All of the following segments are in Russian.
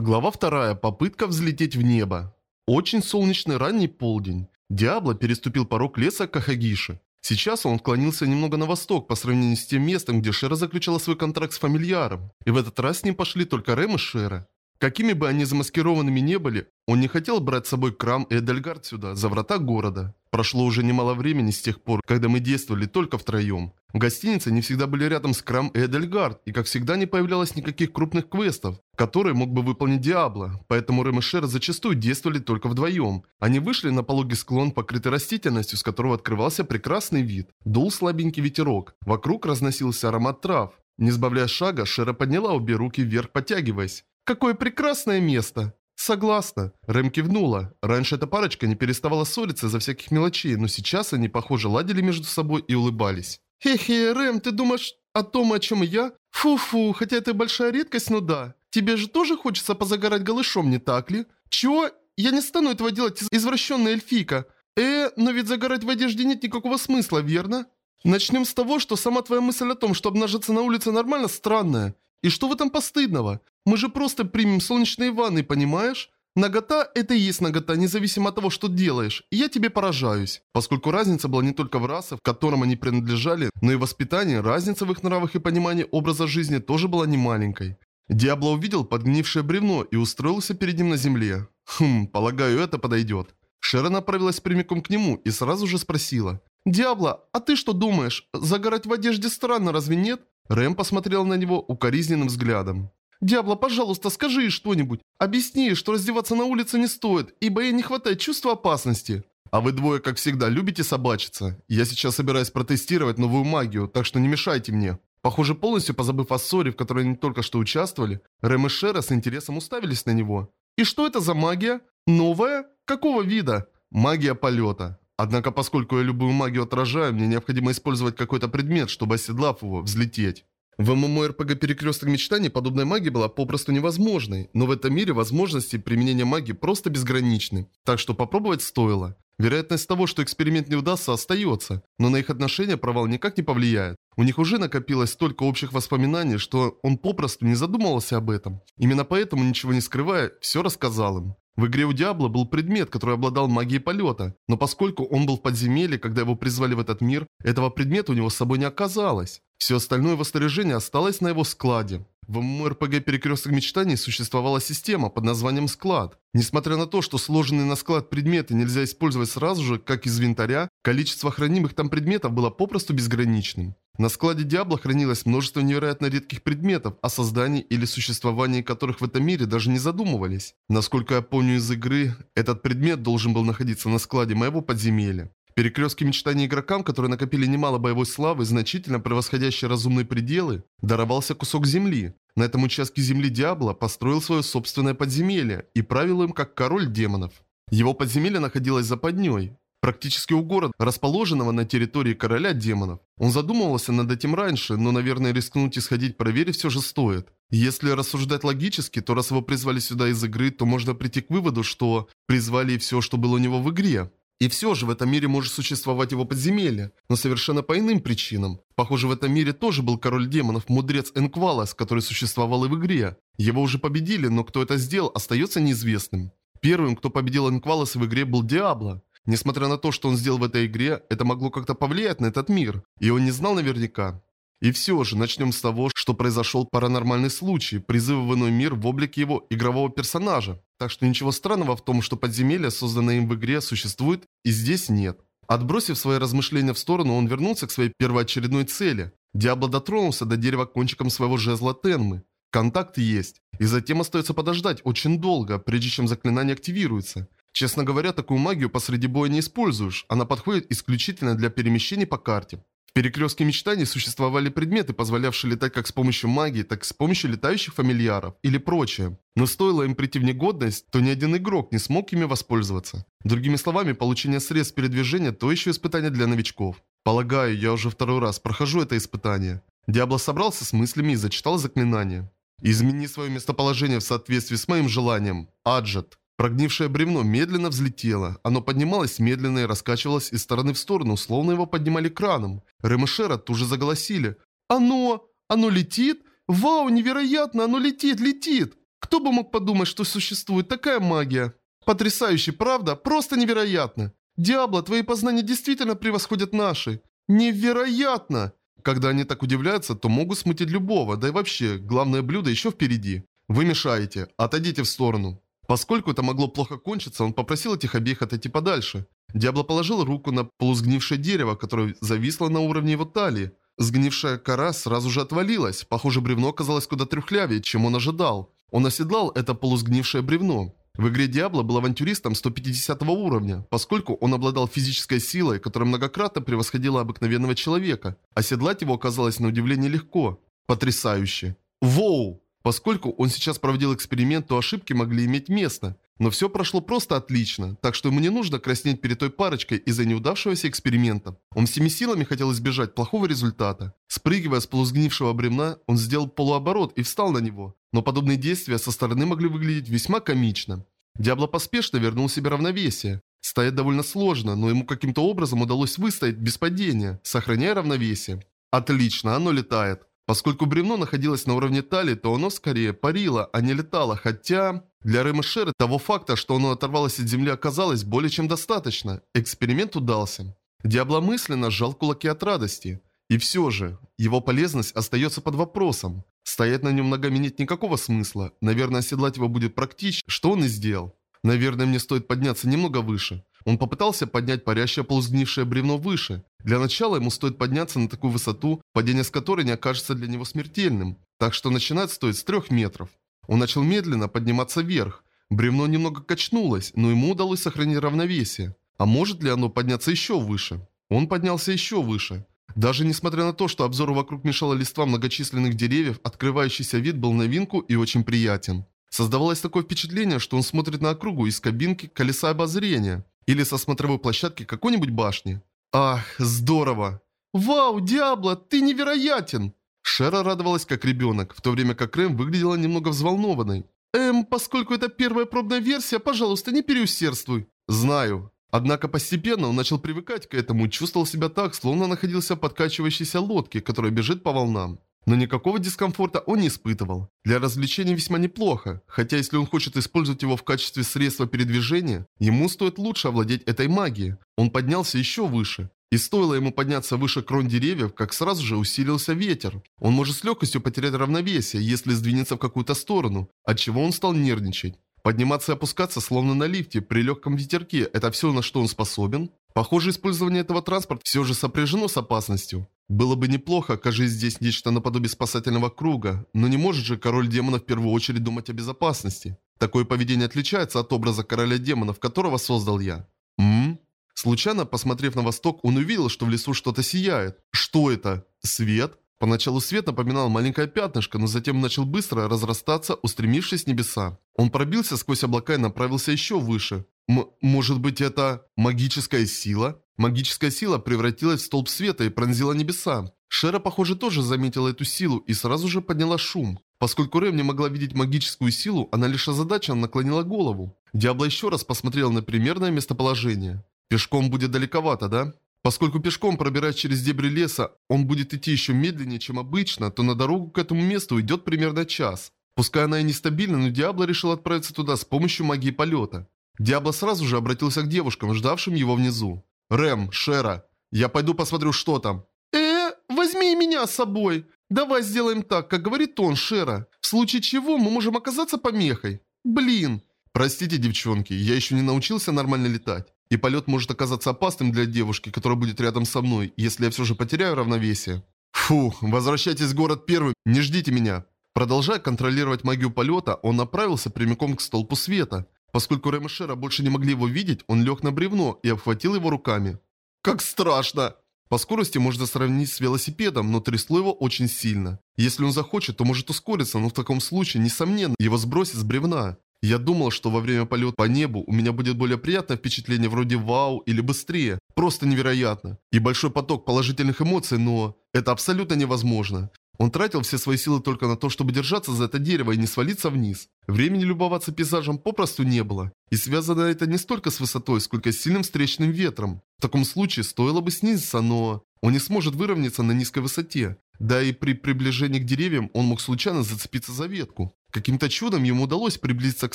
Глава вторая. Попытка взлететь в небо. Очень солнечный ранний полдень. Диабло переступил порог леса Кахагиши. Сейчас он отклонился немного на восток по сравнению с тем местом, где Шера заключала свой контракт с фамильяром. И в этот раз с ним пошли только Рэм и Шера. Какими бы они замаскированными не были, он не хотел брать с собой Крам и Эдельгард сюда, за врата города. Прошло уже немало времени с тех пор, когда мы действовали только втроем. В гостинице не всегда были рядом с Крам и Эдельгард, и как всегда не появлялось никаких крупных квестов, которые мог бы выполнить Диабло, поэтому Рэм и Шер зачастую действовали только вдвоем. Они вышли на пологий склон, покрытый растительностью, с которого открывался прекрасный вид. Дул слабенький ветерок, вокруг разносился аромат трав. Не сбавляя шага, Шера подняла обе руки вверх, подтягиваясь. Какое прекрасное место!» «Согласна». Рэм кивнула. Раньше эта парочка не переставала ссориться за всяких мелочей, но сейчас они, похоже, ладили между собой и улыбались. «Хе-хе, Рэм, ты думаешь о том, о чем я? Фу-фу, хотя это большая редкость, но да. Тебе же тоже хочется позагорать голышом, не так ли? Чего? Я не стану этого делать, извращенная эльфийка. Э, но ведь загорать в одежде нет никакого смысла, верно? Начнем с того, что сама твоя мысль о том, что обнажиться на улице нормально, странная. И что в этом постыдного? Мы же просто примем солнечные ванны, понимаешь? Нагота – это и есть нагота, независимо от того, что делаешь. И я тебе поражаюсь. Поскольку разница была не только в расе, в котором они принадлежали, но и в воспитании, разница в их нравах и понимании образа жизни тоже была не маленькой. Диабло увидел подгнившее бревно и устроился перед ним на земле. Хм, полагаю, это подойдет. Шера направилась прямиком к нему и сразу же спросила. «Диабло, а ты что думаешь? Загорать в одежде странно, разве нет?» Рэм посмотрел на него укоризненным взглядом. «Диабло, пожалуйста, скажи что-нибудь. Объясни, что раздеваться на улице не стоит, ибо ей не хватает чувства опасности». «А вы двое, как всегда, любите собачиться. Я сейчас собираюсь протестировать новую магию, так что не мешайте мне». Похоже, полностью позабыв о ссоре, в которой они только что участвовали, Рэм и Шера с интересом уставились на него. «И что это за магия? Новая? Какого вида?» «Магия полета. Однако, поскольку я любую магию отражаю, мне необходимо использовать какой-то предмет, чтобы, оседлав его, взлететь. В ММО-РПГ «Перекресток мечтаний» подобная магия была попросту невозможной, но в этом мире возможности применения магии просто безграничны, так что попробовать стоило. Вероятность того, что эксперимент не удастся, остается, но на их отношения провал никак не повлияет. У них уже накопилось столько общих воспоминаний, что он попросту не задумывался об этом. Именно поэтому, ничего не скрывая, все рассказал им. В игре у Диабло был предмет, который обладал магией полета, но поскольку он был в подземелье, когда его призвали в этот мир, этого предмета у него с собой не оказалось. Все остальное его снаряжение осталось на его складе. В ММО-РПГ «Перекресток мечтаний» существовала система под названием «Склад». Несмотря на то, что сложенные на склад предметы нельзя использовать сразу же, как из инвентаря, количество хранимых там предметов было попросту безграничным. На складе Диабло хранилось множество невероятно редких предметов, о создании или существовании которых в этом мире даже не задумывались. Насколько я помню из игры, этот предмет должен был находиться на складе моего подземелья. Перекрестки мечтаний игрокам, которые накопили немало боевой славы, значительно превосходящие разумные пределы, даровался кусок земли. На этом участке земли Диабло построил свое собственное подземелье и правил им как король демонов. Его подземелье находилось за подней, практически у города, расположенного на территории короля демонов. Он задумывался над этим раньше, но, наверное, рискнуть и сходить проверить все же стоит. Если рассуждать логически, то раз его призвали сюда из игры, то можно прийти к выводу, что призвали все, что было у него в игре. И все же в этом мире может существовать его подземелье, но совершенно по иным причинам. Похоже, в этом мире тоже был король демонов, мудрец Энквалас, который существовал и в игре. Его уже победили, но кто это сделал, остается неизвестным. Первым, кто победил Энкваласа в игре, был Диабло. Несмотря на то, что он сделал в этой игре, это могло как-то повлиять на этот мир, и он не знал наверняка. И все же, начнем с того, что произошел паранормальный случай, призыв в иной мир в облике его игрового персонажа. Так что ничего странного в том, что подземелье, созданное им в игре, существует и здесь нет. Отбросив свои размышления в сторону, он вернулся к своей первоочередной цели. Диабло дотронулся до дерева кончиком своего жезла Тенмы. Контакт есть. И затем остается подождать очень долго, прежде чем заклинание активируется. Честно говоря, такую магию посреди боя не используешь. Она подходит исключительно для перемещений по карте. В перекрестке мечтаний существовали предметы, позволявшие летать как с помощью магии, так и с помощью летающих фамильяров или прочее. Но стоило им прийти в негодность, то ни один игрок не смог ими воспользоваться. Другими словами, получение средств передвижения – то еще испытание для новичков. Полагаю, я уже второй раз прохожу это испытание. Диабло собрался с мыслями и зачитал заклинание. «Измени свое местоположение в соответствии с моим желанием. Аджет». Прогнившее бревно медленно взлетело. Оно поднималось медленно и раскачивалось из стороны в сторону, словно его поднимали краном. Рэм и Шера тут же заголосили. «Оно! Оно летит? Вау, невероятно! Оно летит, летит!» Кто бы мог подумать, что существует такая магия? Потрясающе, правда? Просто невероятно. Диабло, твои познания действительно превосходят наши. Невероятно! Когда они так удивляются, то могут смутить любого, да и вообще, главное блюдо еще впереди. Вы мешаете, отойдите в сторону. Поскольку это могло плохо кончиться, он попросил этих обеих отойти подальше. Диабло положил руку на полусгнившее дерево, которое зависло на уровне его талии. Сгнившая кора сразу же отвалилась. Похоже, бревно оказалось куда трюхлявее, чем он ожидал. Он оседлал это полусгнившее бревно. В игре Диабло был авантюристом 150 уровня, поскольку он обладал физической силой, которая многократно превосходила обыкновенного человека. Оседлать его оказалось на удивление легко. Потрясающе. Воу! Поскольку он сейчас проводил эксперимент, то ошибки могли иметь место. Но все прошло просто отлично, так что ему не нужно краснеть перед той парочкой из-за неудавшегося эксперимента. Он всеми силами хотел избежать плохого результата. Спрыгивая с полусгнившего бремна, он сделал полуоборот и встал на него. Но подобные действия со стороны могли выглядеть весьма комично. Диабло поспешно вернул себе равновесие. Стоять довольно сложно, но ему каким-то образом удалось выстоять без падения, сохраняя равновесие. Отлично, оно летает. Поскольку бревно находилось на уровне талии, то оно скорее парило, а не летало, хотя... Для Рэма Шеры того факта, что оно оторвалось от земли, оказалось более чем достаточно. Эксперимент удался. Диабло мысленно сжал кулаки от радости. И все же, его полезность остается под вопросом. Стоять на нем ногами нет никакого смысла. Наверное, оседлать его будет практично, что он и сделал. Наверное, мне стоит подняться немного выше. Он попытался поднять парящее полусгнившее бревно выше. Для начала ему стоит подняться на такую высоту, падение с которой не окажется для него смертельным. Так что начинать стоит с трех метров. Он начал медленно подниматься вверх. Бревно немного качнулось, но ему удалось сохранить равновесие. А может ли оно подняться еще выше? Он поднялся еще выше. Даже несмотря на то, что обзору вокруг мешала листва многочисленных деревьев, открывающийся вид был новинку и очень приятен. Создавалось такое впечатление, что он смотрит на округу из кабинки колеса обозрения или со смотровой площадки какой-нибудь башни. Ах, здорово! Вау, Диабло, ты невероятен! Шера радовалась как ребенок, в то время как Рэм выглядела немного взволнованной. «Эм, поскольку это первая пробная версия, пожалуйста, не переусердствуй». «Знаю». Однако постепенно он начал привыкать к этому и чувствовал себя так, словно находился в подкачивающейся лодке, которая бежит по волнам. Но никакого дискомфорта он не испытывал. Для развлечения весьма неплохо, хотя если он хочет использовать его в качестве средства передвижения, ему стоит лучше овладеть этой магией. Он поднялся еще выше. И стоило ему подняться выше крон деревьев, как сразу же усилился ветер. Он может с легкостью потерять равновесие, если сдвинется в какую-то сторону, от чего он стал нервничать. Подниматься и опускаться, словно на лифте, при легком ветерке – это все, на что он способен? Похоже, использование этого транспорта все же сопряжено с опасностью. Было бы неплохо, окажись здесь нечто наподобие спасательного круга, но не может же король демонов в первую очередь думать о безопасности. Такое поведение отличается от образа короля демонов, которого создал я. Ммм? Случайно, посмотрев на восток, он увидел, что в лесу что-то сияет. Что это? Свет? Поначалу свет напоминал маленькое пятнышко, но затем начал быстро разрастаться, устремившись в небеса. Он пробился сквозь облака и направился еще выше. М может быть это магическая сила? Магическая сила превратилась в столб света и пронзила небеса. Шера, похоже, тоже заметила эту силу и сразу же подняла шум. Поскольку Рэм не могла видеть магическую силу, она лишь озадаченно наклонила голову. Диабло еще раз посмотрел на примерное местоположение. Пешком будет далековато, да? Поскольку пешком, пробираясь через дебри леса, он будет идти еще медленнее, чем обычно, то на дорогу к этому месту идет примерно час. Пускай она и нестабильна, но Диабло решил отправиться туда с помощью магии полета. Диабло сразу же обратился к девушкам, ждавшим его внизу. «Рэм, Шера, я пойду посмотрю, что там». «Э, возьми меня с собой. Давай сделаем так, как говорит он, Шера. В случае чего мы можем оказаться помехой. Блин». «Простите, девчонки, я еще не научился нормально летать. И полет может оказаться опасным для девушки, которая будет рядом со мной, если я все же потеряю равновесие. Фу, возвращайтесь в город первым, не ждите меня. Продолжая контролировать магию полета, он направился прямиком к столпу света. Поскольку Рэм Шера больше не могли его видеть, он лег на бревно и обхватил его руками. Как страшно! По скорости можно сравнить с велосипедом, но трясло его очень сильно. Если он захочет, то может ускориться, но в таком случае, несомненно, его сбросит с бревна. Я думал, что во время полета по небу у меня будет более приятное впечатление вроде «Вау» или «Быстрее». Просто невероятно. И большой поток положительных эмоций, но это абсолютно невозможно. Он тратил все свои силы только на то, чтобы держаться за это дерево и не свалиться вниз. Времени любоваться пейзажем попросту не было. И связано это не столько с высотой, сколько с сильным встречным ветром. В таком случае стоило бы снизиться, но... Он не сможет выровняться на низкой высоте. Да и при приближении к деревьям он мог случайно зацепиться за ветку. Каким-то чудом ему удалось приблизиться к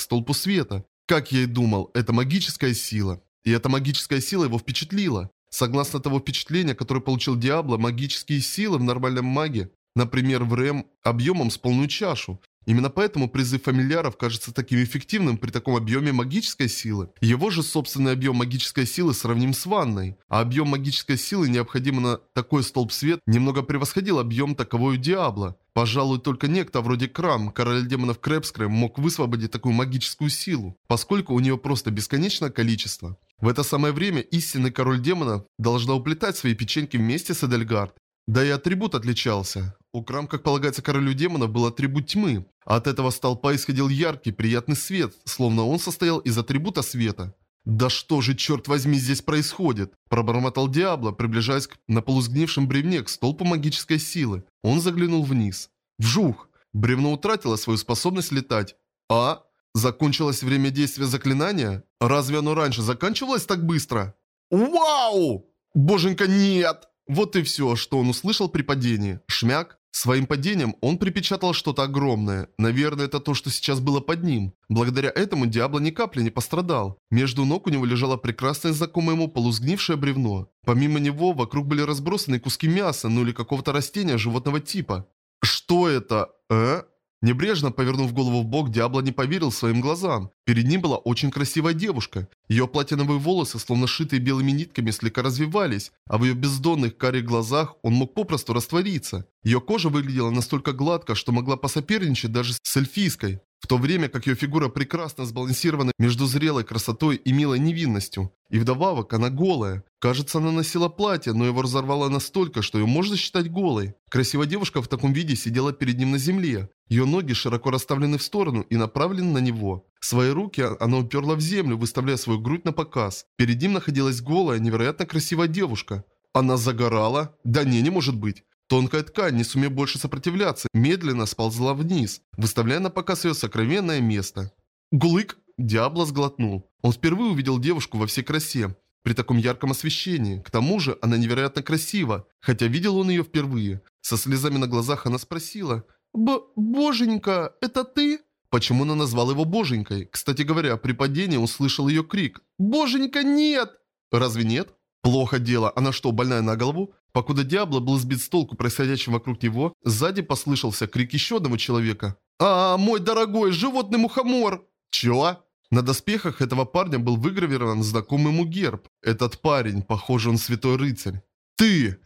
столпу света. Как я и думал, это магическая сила. И эта магическая сила его впечатлила. Согласно того впечатления, которое получил Диабло, магические силы в нормальном маге, например, в РЭМ, объемом с полную чашу. Именно поэтому призыв фамильяров кажется таким эффективным при таком объеме магической силы. Его же собственный объем магической силы сравним с ванной, а объем магической силы, необходимый на такой столб свет, немного превосходил объем таковой у Диабло. Пожалуй, только некто вроде Крам, король демонов Крэпскрэм, мог высвободить такую магическую силу, поскольку у нее просто бесконечное количество. В это самое время истинный король демонов должна уплетать свои печеньки вместе с Эдельгард. Да и атрибут отличался. У Крам, как полагается королю демонов, был атрибут тьмы, от этого столпа исходил яркий, приятный свет, словно он состоял из атрибута света. «Да что же, черт возьми, здесь происходит?» Пробормотал Диабло, приближаясь на полусгнившем бревне к столпу магической силы. Он заглянул вниз. Вжух! Бревно утратило свою способность летать. А? Закончилось время действия заклинания? Разве оно раньше заканчивалось так быстро? Вау! Боженька, нет! Вот и все, что он услышал при падении. Шмяк. Своим падением он припечатал что-то огромное. Наверное, это то, что сейчас было под ним. Благодаря этому Диабло ни капли не пострадал. Между ног у него лежало прекрасное знакомое ему полусгнившее бревно. Помимо него, вокруг были разбросаны куски мяса, ну или какого-то растения животного типа. Что это? Э? Небрежно повернув голову в бок, Диабло не поверил своим глазам. Перед ним была очень красивая девушка. Ее платиновые волосы, словно шитые белыми нитками, слегка развивались, а в ее бездонных карих глазах он мог попросту раствориться. Ее кожа выглядела настолько гладко, что могла посоперничать даже с эльфийской, в то время как ее фигура прекрасно сбалансирована между зрелой красотой и милой невинностью. И вдобавок она голая. Кажется, она носила платье, но его разорвало настолько, что ее можно считать голой. Красивая девушка в таком виде сидела перед ним на земле. Ее ноги широко расставлены в сторону и направлены на него. Свои руки она уперла в землю, выставляя свою грудь на показ. Перед ним находилась голая, невероятно красивая девушка. Она загорала? Да не, не может быть. Тонкая ткань, не сумев больше сопротивляться, медленно сползла вниз, выставляя на показ ее сокровенное место. Гулык! Диабло сглотнул. Он впервые увидел девушку во всей красе, при таком ярком освещении. К тому же она невероятно красива, хотя видел он ее впервые. Со слезами на глазах она спросила «Б... Боженька, это ты?» Почему она назвала его Боженькой? Кстати говоря, при падении услышал ее крик «Боженька, нет!» Разве нет? Плохо дело, она что, больная на голову? Покуда Диабло был сбит с толку происходящим вокруг него, сзади послышался крик еще одного человека. «А, мой дорогой, животный мухомор!» «Чего?» На доспехах этого парня был выгравирован знакомый ему герб. Этот парень, похоже, он святой рыцарь. «Ты!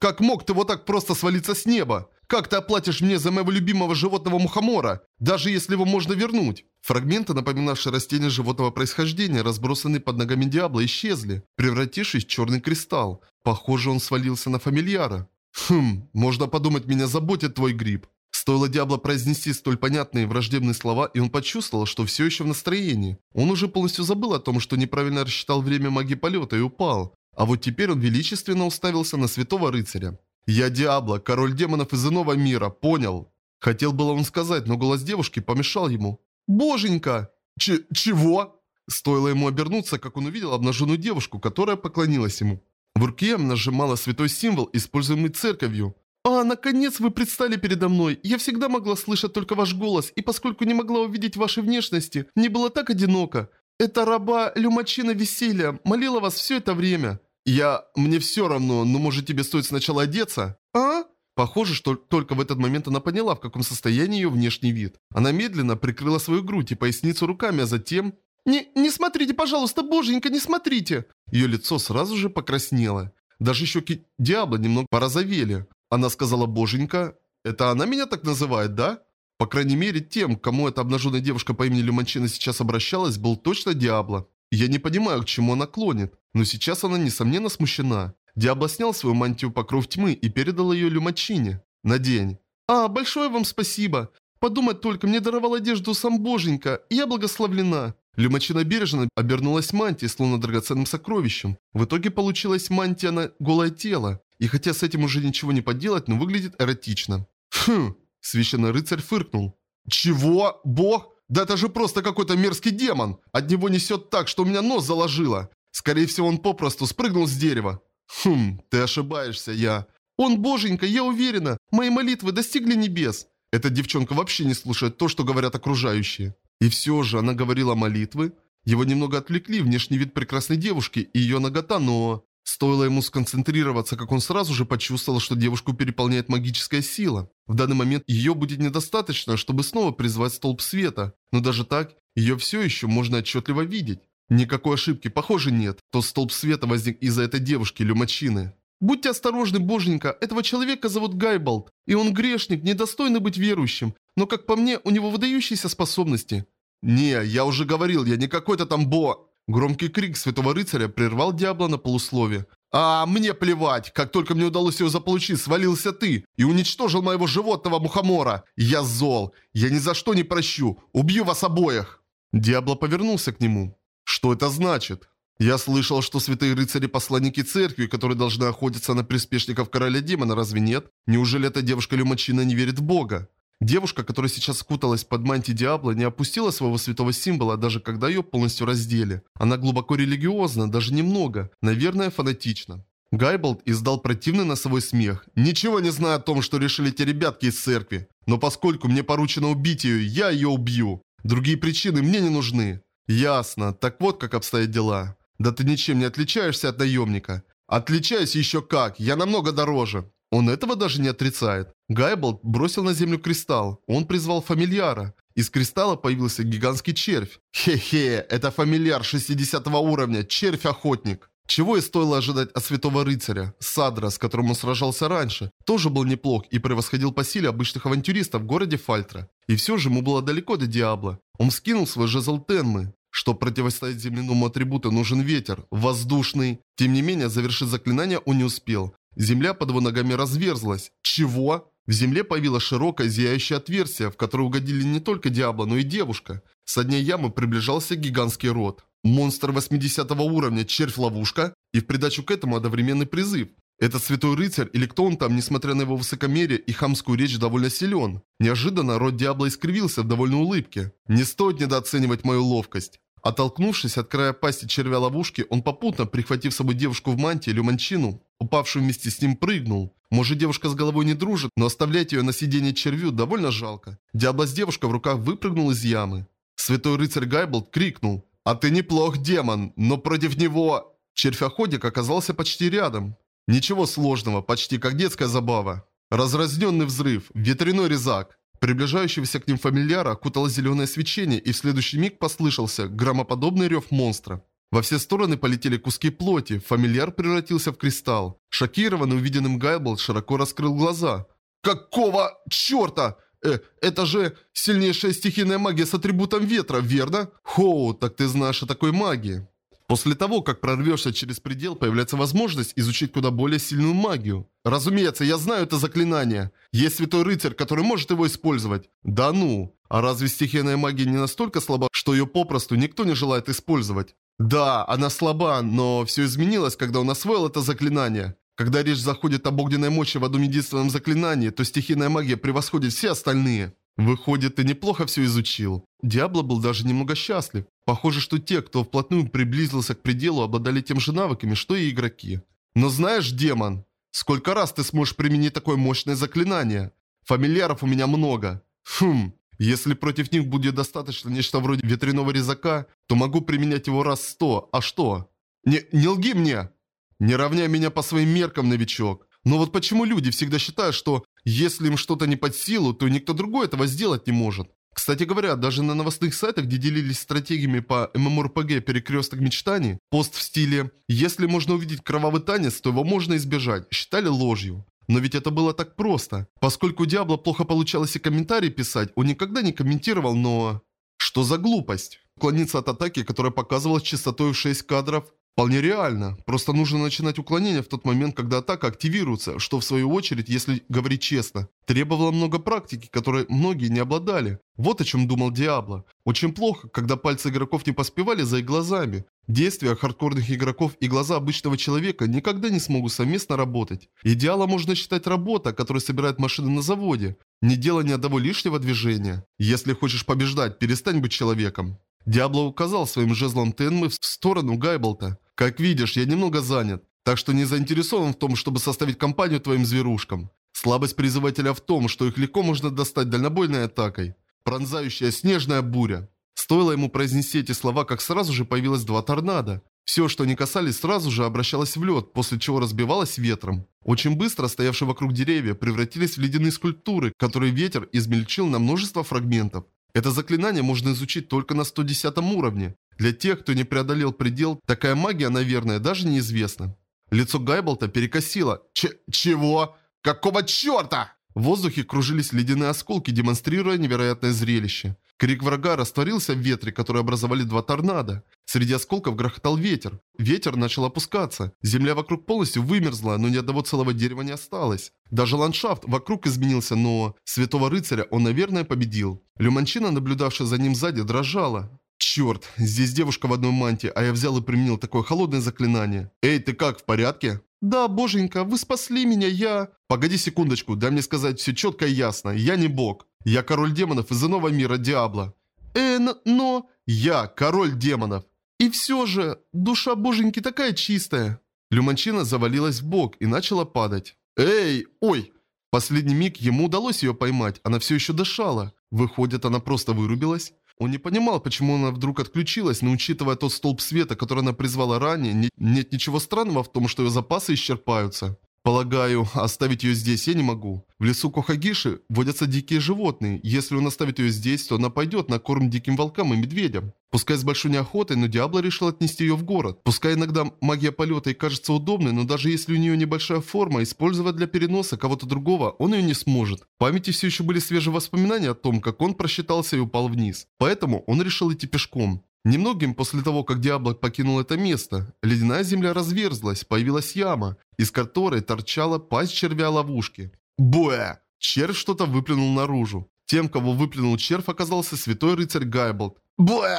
Как мог ты вот так просто свалиться с неба? Как ты оплатишь мне за моего любимого животного мухомора, даже если его можно вернуть? Фрагменты, напоминавшие растения животного происхождения, разбросанные под ногами Диабло, исчезли, превратившись в черный кристалл. Похоже, он свалился на фамильяра. Хм, можно подумать, меня заботит твой гриб. Стоило Диабло произнести столь понятные враждебные слова, и он почувствовал, что все еще в настроении. Он уже полностью забыл о том, что неправильно рассчитал время магии полета и упал. А вот теперь он величественно уставился на святого рыцаря. «Я Диабло, король демонов из иного мира, понял?» Хотел было он сказать, но голос девушки помешал ему. «Боженька!» Ч «Чего?» Стоило ему обернуться, как он увидел обнаженную девушку, которая поклонилась ему. В руке нажимала святой символ, используемый церковью. «А, наконец вы предстали передо мной. Я всегда могла слышать только ваш голос, и поскольку не могла увидеть вашей внешности, мне было так одиноко. Эта раба Люмачина Веселья молила вас все это время». «Я... мне все равно, но может тебе стоит сначала одеться?» «А?» Похоже, что только в этот момент она поняла, в каком состоянии ее внешний вид. Она медленно прикрыла свою грудь и поясницу руками, а затем... «Не, не смотрите, пожалуйста, боженька, не смотрите!» Ее лицо сразу же покраснело. Даже щеки Диабло немного порозовели. Она сказала «боженька». «Это она меня так называет, да?» По крайней мере, тем, кому эта обнаженная девушка по имени Люманчина сейчас обращалась, был точно Диабло. Я не понимаю, к чему она клонит, но сейчас она, несомненно, смущена. Диабло снял свою мантию покров тьмы и передал ее Люмачине. «Надень». «А, большое вам спасибо. Подумать только, мне даровал одежду сам Боженька, я благословлена». Люмачина бережно обернулась мантией, словно драгоценным сокровищем. В итоге получилась мантия на голое тело. И хотя с этим уже ничего не поделать, но выглядит эротично. «Хм!» – священный рыцарь фыркнул. «Чего? Бог? Да это же просто какой-то мерзкий демон. От него несет так, что у меня нос заложило. Скорее всего, он попросту спрыгнул с дерева. Хм, ты ошибаешься, я. Он, боженька, я уверена, мои молитвы достигли небес. Эта девчонка вообще не слушает то, что говорят окружающие. И все же она говорила молитвы. Его немного отвлекли внешний вид прекрасной девушки и ее нагота, но... Стоило ему сконцентрироваться, как он сразу же почувствовал, что девушку переполняет магическая сила. В данный момент ее будет недостаточно, чтобы снова призвать столб света, но даже так, ее все еще можно отчетливо видеть. Никакой ошибки, похоже, нет. То столб света возник из-за этой девушки, Люмачины. Будьте осторожны, боженька, этого человека зовут Гайбалд, и он грешник, недостойный быть верующим, но, как по мне, у него выдающиеся способности. Не, я уже говорил, я не какой-то там бо... Громкий крик святого рыцаря прервал Диабло на полуслове. «А, мне плевать! Как только мне удалось его заполучить, свалился ты и уничтожил моего животного мухомора! Я зол! Я ни за что не прощу! Убью вас обоих!» Диабло повернулся к нему. «Что это значит?» «Я слышал, что святые рыцари – посланники церкви, которые должны охотиться на приспешников короля демона, разве нет? Неужели эта девушка-люмачина не верит в Бога?» Девушка, которая сейчас скуталась под мантией Диабло, не опустила своего святого символа, даже когда ее полностью раздели. Она глубоко религиозна, даже немного, наверное, фанатична. Гайболд издал противный носовой смех. «Ничего не знаю о том, что решили те ребятки из церкви. Но поскольку мне поручено убить ее, я ее убью. Другие причины мне не нужны». «Ясно. Так вот, как обстоят дела. Да ты ничем не отличаешься от наемника». «Отличаюсь еще как. Я намного дороже». Он этого даже не отрицает. Гайболд бросил на землю кристалл. Он призвал фамильяра. Из кристалла появился гигантский червь. Хе-хе, это фамильяр 60 уровня, червь-охотник. Чего и стоило ожидать от святого рыцаря. Садра, с которым он сражался раньше, тоже был неплох и превосходил по силе обычных авантюристов в городе Фальтра. И все же ему было далеко до Диабло. Он вскинул свой жезл Тенмы. Чтобы противостоять земляному атрибуту, нужен ветер, воздушный. Тем не менее, завершить заклинание он не успел. Земля под его ногами разверзлась. Чего? В земле появилось широкое зияющее отверстие, в которое угодили не только Диабло, но и девушка. С дня ямы приближался гигантский рот. Монстр 80 уровня, червь-ловушка, и в придачу к этому одновременный призыв. Этот святой рыцарь или кто он там, несмотря на его высокомерие и хамскую речь, довольно силен. Неожиданно рот Диабло искривился в довольной улыбке. Не стоит недооценивать мою ловкость. Оттолкнувшись от края пасти червя-ловушки, он попутно, прихватив с собой девушку в мантии или манчину, упавшую вместе с ним, прыгнул. Может, девушка с головой не дружит, но оставлять ее на сиденье червю довольно жалко. Диаблос девушка в руках выпрыгнул из ямы. Святой рыцарь Гайболд крикнул. «А ты неплох, демон, но против него...» Червь-охотник оказался почти рядом. Ничего сложного, почти как детская забава. Разразненный взрыв, ветряной резак. Приближающегося к ним фамильяра окутало зеленое свечение, и в следующий миг послышался громоподобный рев монстра. Во все стороны полетели куски плоти, фамильяр превратился в кристалл. Шокированный увиденным Гайбл широко раскрыл глаза. «Какого черта? Э, это же сильнейшая стихийная магия с атрибутом ветра, верно? Хоу, так ты знаешь о такой магии». После того, как прорвешься через предел, появляется возможность изучить куда более сильную магию. Разумеется, я знаю это заклинание. Есть святой рыцарь, который может его использовать. Да ну. А разве стихийная магия не настолько слаба, что ее попросту никто не желает использовать? Да, она слаба, но все изменилось, когда он освоил это заклинание. Когда речь заходит об огненной мощи в одном единственном заклинании, то стихийная магия превосходит все остальные. Выходит, ты неплохо все изучил. Диабло был даже немного счастлив. Похоже, что те, кто вплотную приблизился к пределу, обладали тем же навыками, что и игроки. Но знаешь, демон, сколько раз ты сможешь применить такое мощное заклинание? Фамильяров у меня много. Хм, если против них будет достаточно нечто вроде ветряного резака, то могу применять его раз сто. А что? Не, не лги мне! Не равняй меня по своим меркам, новичок. Но вот почему люди всегда считают, что если им что-то не под силу, то никто другой этого сделать не может? Кстати говоря, даже на новостных сайтах, где делились стратегиями по MMORPG «Перекресток мечтаний», пост в стиле «Если можно увидеть кровавый танец, то его можно избежать» считали ложью. Но ведь это было так просто. Поскольку Диабло плохо получалось и комментарии писать, он никогда не комментировал, но... Что за глупость? Уклониться от атаки, которая показывалась частотой в 6 кадров, Вполне реально. Просто нужно начинать уклонение в тот момент, когда атака активируется, что в свою очередь, если говорить честно, требовало много практики, которой многие не обладали. Вот о чем думал Диабло. Очень плохо, когда пальцы игроков не поспевали за их глазами. Действия хардкорных игроков и глаза обычного человека никогда не смогут совместно работать. Идеалом можно считать работа, которая собирает машины на заводе. Не делая ни одного лишнего движения. Если хочешь побеждать, перестань быть человеком. Диабло указал своим жезлом Тенмы в сторону Гайболта. «Как видишь, я немного занят, так что не заинтересован в том, чтобы составить компанию твоим зверушкам. Слабость призывателя в том, что их легко можно достать дальнобойной атакой. Пронзающая снежная буря. Стоило ему произнести эти слова, как сразу же появилось два торнадо. Все, что они касались, сразу же обращалось в лед, после чего разбивалось ветром. Очень быстро стоявшие вокруг деревья превратились в ледяные скульптуры, которые ветер измельчил на множество фрагментов. Это заклинание можно изучить только на 110 уровне. Для тех, кто не преодолел предел, такая магия, наверное, даже неизвестна. Лицо Гайболта перекосило. Ч чего? Какого черта? В воздухе кружились ледяные осколки, демонстрируя невероятное зрелище. Крик врага растворился в ветре, который образовали два торнадо. Среди осколков грохотал ветер. Ветер начал опускаться. Земля вокруг полностью вымерзла, но ни одного целого дерева не осталось. Даже ландшафт вокруг изменился, но святого рыцаря он, наверное, победил. Люманчина, наблюдавшая за ним сзади, дрожала. Черт, здесь девушка в одной мантии, а я взял и применил такое холодное заклинание. Эй, ты как, в порядке? Да, боженька, вы спасли меня, я... Погоди секундочку, дай мне сказать все четко и ясно. Я не бог. Я король демонов из иного мира Диабло. Э, но... Я король демонов. И все же, душа боженьки такая чистая. Люманчина завалилась в бок и начала падать. Эй, ой! Последний миг ему удалось ее поймать, она все еще дышала. Выходит, она просто вырубилась? Он не понимал, почему она вдруг отключилась, но учитывая тот столб света, который она призвала ранее, не, нет ничего странного в том, что ее запасы исчерпаются. Полагаю, оставить ее здесь я не могу. В лесу Кохагиши водятся дикие животные. Если он оставит ее здесь, то она пойдет на корм диким волкам и медведям. Пускай с большой неохотой, но Диабло решил отнести ее в город. Пускай иногда магия полета и кажется удобной, но даже если у нее небольшая форма, использовать для переноса кого-то другого он ее не сможет. В памяти все еще были свежие воспоминания о том, как он просчитался и упал вниз. Поэтому он решил идти пешком. Немногим после того, как Диабло покинул это место, ледяная земля разверзлась, появилась яма, из которой торчала пасть червя ловушки. Буэ! Червь что-то выплюнул наружу. Тем, кого выплюнул червь, оказался святой рыцарь Гайболт. Буэ!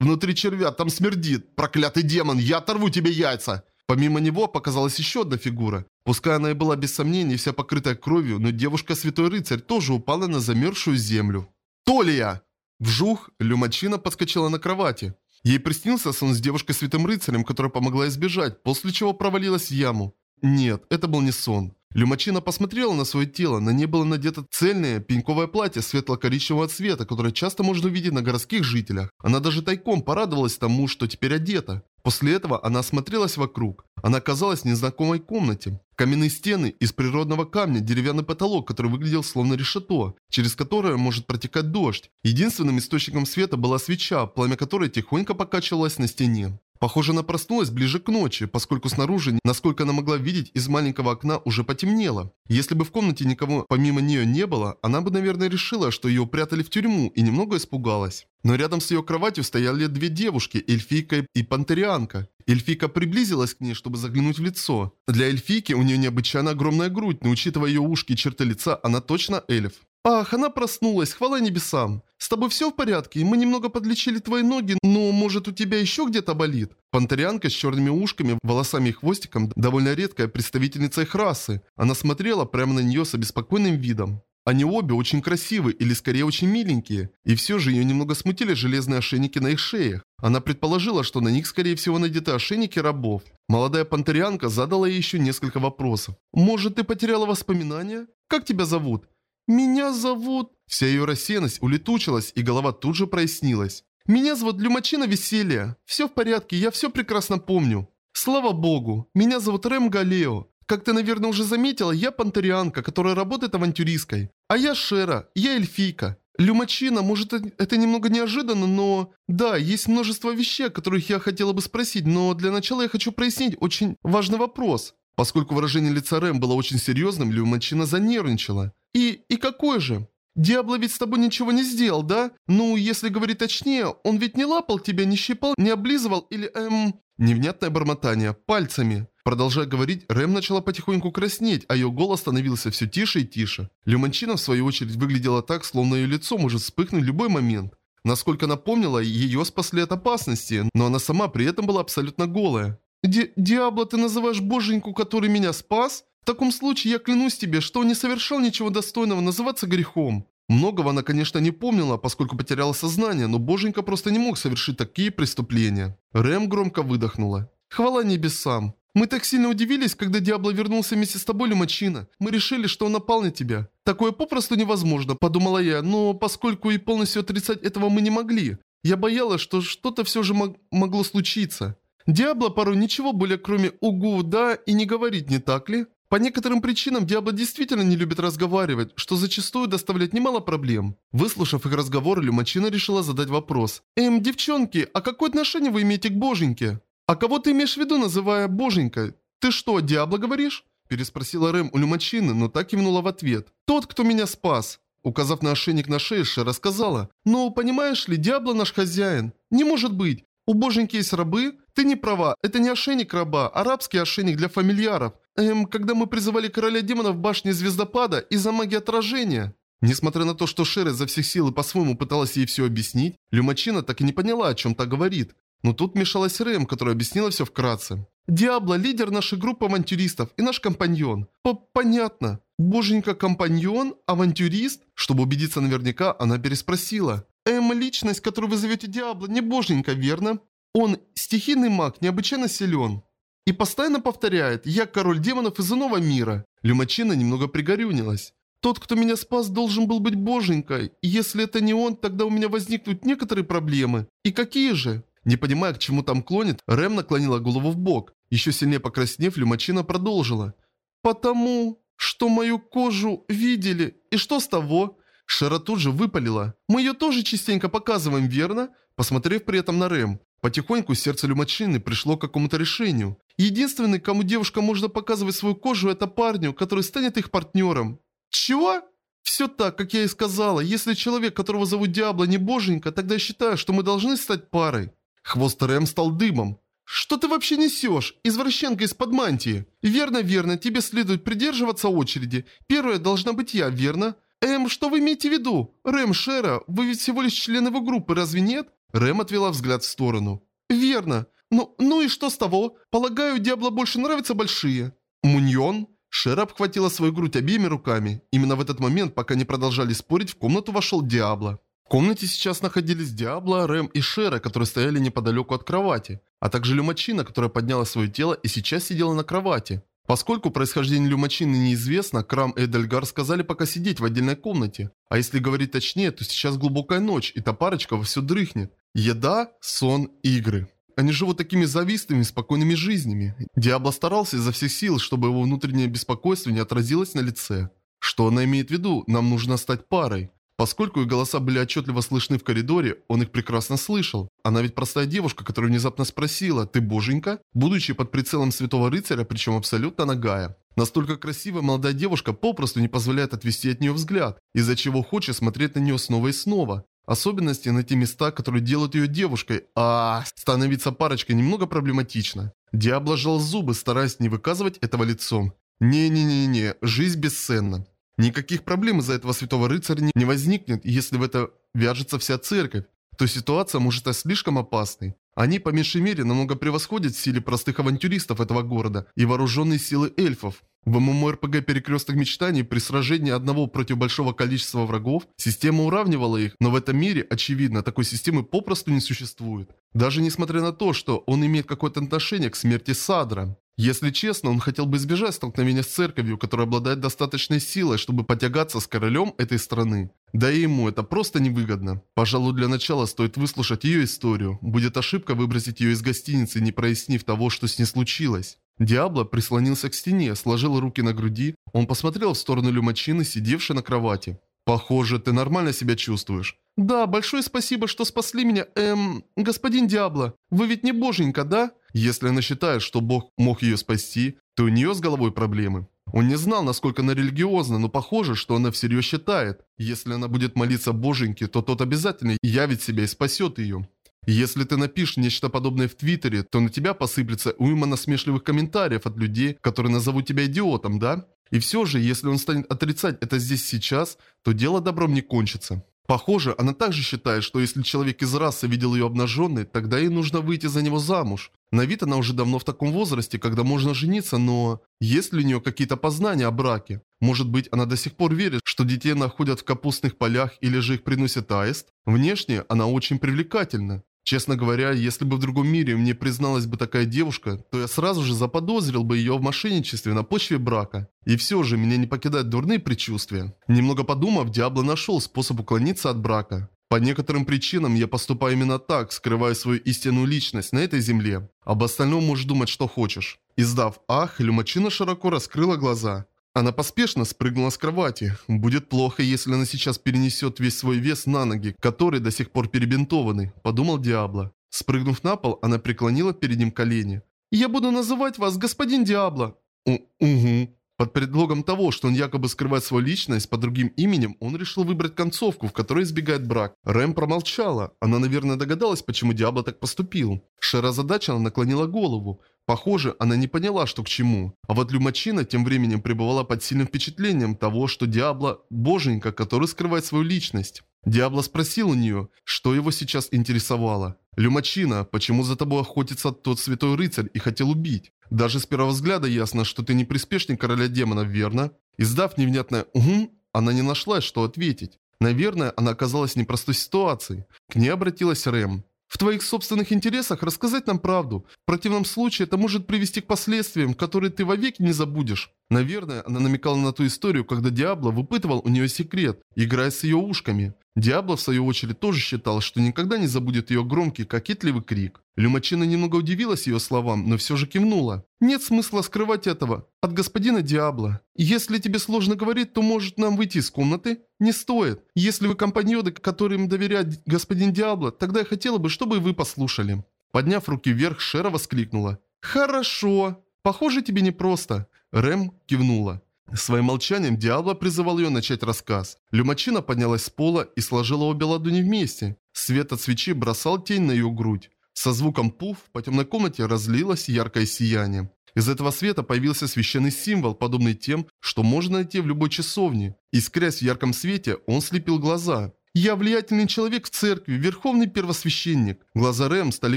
Внутри червя там смердит. Проклятый демон, я оторву тебе яйца! Помимо него показалась еще одна фигура. Пускай она и была без сомнений вся покрытая кровью, но девушка-святой рыцарь тоже упала на замерзшую землю. Толия! Вжух, Люмачина подскочила на кровати. Ей приснился сон с девушкой-святым рыцарем, которая помогла избежать, после чего провалилась в яму. Нет, это был не сон. Люмачина посмотрела на свое тело, на ней было надето цельное пеньковое платье светло-коричневого цвета, которое часто можно увидеть на городских жителях. Она даже тайком порадовалась тому, что теперь одета. После этого она осмотрелась вокруг. Она оказалась в незнакомой комнате. Каменные стены из природного камня, деревянный потолок, который выглядел словно решето, через которое может протекать дождь. Единственным источником света была свеча, пламя которой тихонько покачивалось на стене. Похоже, она проснулась ближе к ночи, поскольку снаружи, насколько она могла видеть, из маленького окна уже потемнело. Если бы в комнате никого помимо нее не было, она бы, наверное, решила, что ее упрятали в тюрьму и немного испугалась. Но рядом с ее кроватью стояли две девушки, эльфийка и пантерианка. Эльфийка приблизилась к ней, чтобы заглянуть в лицо. Для эльфийки у нее необычайно огромная грудь, но учитывая ее ушки и черты лица, она точно эльф. «Ах, она проснулась, хвала небесам! С тобой все в порядке? Мы немного подлечили твои ноги, но может у тебя еще где-то болит?» Пантерианка с черными ушками, волосами и хвостиком, довольно редкая представительница их расы. Она смотрела прямо на нее с обеспокоенным видом. Они обе очень красивые или скорее очень миленькие, и все же ее немного смутили железные ошейники на их шеях. Она предположила, что на них скорее всего надеты ошейники рабов. Молодая пантерианка задала ей еще несколько вопросов. «Может, ты потеряла воспоминания? Как тебя зовут?» «Меня зовут...» Вся ее рассеянность улетучилась, и голова тут же прояснилась. «Меня зовут Люмачина Веселья. Все в порядке, я все прекрасно помню. Слава богу, меня зовут Рэм Галео. Как ты, наверное, уже заметила, я пантерианка, которая работает авантюристкой. А я Шера, я эльфийка. Люмачина, может, это немного неожиданно, но... Да, есть множество вещей, о которых я хотела бы спросить, но для начала я хочу прояснить очень важный вопрос. Поскольку выражение лица Рэм было очень серьезным, Люмачина занервничала. И... и какой же? Диабло ведь с тобой ничего не сделал, да? Ну, если говорить точнее, он ведь не лапал тебя, не щипал, не облизывал или, эм... Невнятное бормотание, пальцами. Продолжая говорить, Рэм начала потихоньку краснеть, а ее голос становился все тише и тише. Люманчина, в свою очередь, выглядела так, словно ее лицо может вспыхнуть в любой момент. Насколько она помнила, ее спасли от опасности, но она сама при этом была абсолютно голая. Ди «Диабло, ты называешь боженьку, который меня спас?» В таком случае я клянусь тебе, что он не совершал ничего достойного называться грехом. Многого она, конечно, не помнила, поскольку потеряла сознание, но боженька просто не мог совершить такие преступления. Рэм громко выдохнула. Хвала небесам. Мы так сильно удивились, когда Диабло вернулся вместе с тобой, Люмачина. Мы решили, что он напал на тебя. Такое попросту невозможно, подумала я, но поскольку и полностью отрицать этого мы не могли, я боялась, что что-то все же мог могло случиться. Диабло порой ничего более кроме «угу», «да» и не говорит, не так ли? По некоторым причинам Диабло действительно не любит разговаривать, что зачастую доставляет немало проблем. Выслушав их разговор, Люмачина решила задать вопрос. «Эм, девчонки, а какое отношение вы имеете к боженьке?» «А кого ты имеешь в виду, называя боженькой? Ты что, Диабло говоришь?» Переспросила Рэм у Люмачины, но так кивнула в ответ. «Тот, кто меня спас». Указав на ошейник на шее, Шера сказала. «Ну, понимаешь ли, Диабло наш хозяин. Не может быть. У боженьки есть рабы? Ты не права, это не ошейник раба, арабский ошейник для фамильяров. Эм, когда мы призывали короля демонов в башне звездопада из-за магии отражения». Несмотря на то, что Шер изо всех сил и по-своему пыталась ей все объяснить, Люмачина так и не поняла, о чем та говорит. Но тут мешалась Рэм, которая объяснила все вкратце. «Диабло – лидер нашей группы авантюристов и наш компаньон». П «Понятно. Боженька компаньон? Авантюрист?» Чтобы убедиться наверняка, она переспросила. «Эм, личность, которую вы зовете Диабло, не боженька, верно? Он стихийный маг, необычайно силен. И постоянно повторяет «Я король демонов из иного мира». Люмачина немного пригорюнилась. Тот, кто меня спас, должен был быть боженькой. И если это не он, тогда у меня возникнут некоторые проблемы. И какие же? Не понимая, к чему там клонит, Рэм наклонила голову в бок. Еще сильнее покраснев, Люмачина продолжила. «Потому что мою кожу видели. И что с того?» Шера тут же выпалила. «Мы ее тоже частенько показываем, верно?» Посмотрев при этом на Рэм. Потихоньку сердце Люмачины пришло к какому-то решению. Единственный, кому девушка можно показывать свою кожу, это парню, который станет их партнером. Чего? Все так, как я и сказала. Если человек, которого зовут Диабло, не боженька, тогда я считаю, что мы должны стать парой. Хвост Рэм стал дымом. «Что ты вообще несешь? Извращенка из-под мантии!» «Верно, верно, тебе следует придерживаться очереди. Первая должна быть я, верно?» «Эм, что вы имеете в виду? Рэм, Шера, вы ведь всего лишь члены его группы, разве нет?» Рэм отвела взгляд в сторону. «Верно. Ну, ну и что с того? Полагаю, Диабло больше нравятся большие». «Муньон?» Шера обхватила свою грудь обеими руками. Именно в этот момент, пока они продолжали спорить, в комнату вошел Диабло. В комнате сейчас находились Диабло, Рэм и Шера, которые стояли неподалеку от кровати, а также Люмачина, которая подняла свое тело и сейчас сидела на кровати. Поскольку происхождение Люмачины неизвестно, Крам и Эдельгар сказали пока сидеть в отдельной комнате. А если говорить точнее, то сейчас глубокая ночь, и та парочка вовсю дрыхнет. Еда, сон, игры. Они живут такими завистными, спокойными жизнями. Диабло старался изо всех сил, чтобы его внутреннее беспокойство не отразилось на лице. Что она имеет в виду? Нам нужно стать парой. Поскольку их голоса были отчетливо слышны в коридоре, он их прекрасно слышал. Она ведь простая девушка, которая внезапно спросила «Ты боженька?», будучи под прицелом святого рыцаря, причем абсолютно нагая. Настолько красивая молодая девушка попросту не позволяет отвести от нее взгляд, из-за чего хочет смотреть на нее снова и снова. Особенности на те места, которые делают ее девушкой, а становиться парочкой немного проблематично. Диабло сжал зубы, стараясь не выказывать этого лицом. Не-не-не-не, жизнь бесценна. Никаких проблем из-за этого святого рыцаря не возникнет, если в это вяжется вся церковь, то ситуация может стать слишком опасной. Они, по меньшей мере, намного превосходят силе простых авантюристов этого города и вооруженные силы эльфов. В ММО-РПГ «Перекресток мечтаний» при сражении одного против большого количества врагов система уравнивала их, но в этом мире, очевидно, такой системы попросту не существует. Даже несмотря на то, что он имеет какое-то отношение к смерти Садра. Если честно, он хотел бы избежать столкновения с церковью, которая обладает достаточной силой, чтобы потягаться с королем этой страны. Да и ему это просто невыгодно. Пожалуй, для начала стоит выслушать ее историю. Будет ошибка выбросить ее из гостиницы, не прояснив того, что с ней случилось. Диабло прислонился к стене, сложил руки на груди. Он посмотрел в сторону Люмачины, сидевшей на кровати. «Похоже, ты нормально себя чувствуешь». «Да, большое спасибо, что спасли меня, эм, господин Диабло. Вы ведь не боженька, да?» Если она считает, что Бог мог ее спасти, то у нее с головой проблемы. Он не знал, насколько она религиозна, но похоже, что она всерьез считает. Если она будет молиться Боженьке, то тот обязательно явит себя и спасет ее. Если ты напишешь нечто подобное в Твиттере, то на тебя посыплется уйма насмешливых комментариев от людей, которые назовут тебя идиотом, да? И все же, если он станет отрицать это здесь сейчас, то дело добром не кончится. Похоже, она также считает, что если человек из расы видел ее обнаженной, тогда ей нужно выйти за него замуж. На вид она уже давно в таком возрасте, когда можно жениться, но... Есть ли у нее какие-то познания о браке? Может быть, она до сих пор верит, что детей находят в капустных полях или же их приносит аист? Внешне она очень привлекательна. Честно говоря, если бы в другом мире мне призналась бы такая девушка, то я сразу же заподозрил бы ее в мошенничестве на почве брака. И все же меня не покидают дурные предчувствия. Немного подумав, Диабло нашел способ уклониться от брака. По некоторым причинам я поступаю именно так, скрывая свою истинную личность на этой земле. Об остальном можешь думать, что хочешь. Издав ах, Люмачина широко раскрыла глаза. Она поспешно спрыгнула с кровати. Будет плохо, если она сейчас перенесет весь свой вес на ноги, которые до сих пор перебинтованы, подумал Диабло. Спрыгнув на пол, она преклонила перед ним колени. «Я буду называть вас господин Диабло». У «Угу». Под предлогом того, что он якобы скрывает свою личность под другим именем, он решил выбрать концовку, в которой избегает брак. Рэм промолчала. Она, наверное, догадалась, почему Диабло так поступил. Шера задача наклонила голову. Похоже, она не поняла, что к чему. А вот Люмачина тем временем пребывала под сильным впечатлением того, что Диабло – боженька, который скрывает свою личность. Диабло спросил у нее, что его сейчас интересовало. «Люмачина, почему за тобой охотится тот святой рыцарь и хотел убить? Даже с первого взгляда ясно, что ты не приспешник короля демонов, верно?» Издав невнятное «Угу», она не нашла, что ответить. Наверное, она оказалась в непростой ситуации. К ней обратилась Рэм. В твоих собственных интересах рассказать нам правду. В противном случае это может привести к последствиям, которые ты вовеки не забудешь. Наверное, она намекала на ту историю, когда Диабло выпытывал у нее секрет, играя с ее ушками. Диабло, в свою очередь, тоже считал, что никогда не забудет ее громкий, кокетливый крик. Люмачина немного удивилась ее словам, но все же кивнула. «Нет смысла скрывать этого. От господина Диабло. Если тебе сложно говорить, то может нам выйти из комнаты? Не стоит. Если вы компаньоны, которым доверяет господин Диабло, тогда я хотела бы, чтобы вы послушали». Подняв руки вверх, Шера воскликнула. «Хорошо. Похоже, тебе непросто». Рэм кивнула. Своим молчанием Диабло призывал ее начать рассказ. Люмачина поднялась с пола и сложила обе ладони вместе. Свет от свечи бросал тень на ее грудь. Со звуком пуф по темной комнате разлилось яркое сияние. Из этого света появился священный символ, подобный тем, что можно найти в любой часовне. Искрясь в ярком свете, он слепил глаза. «Я влиятельный человек в церкви, верховный первосвященник». Глаза Рэм стали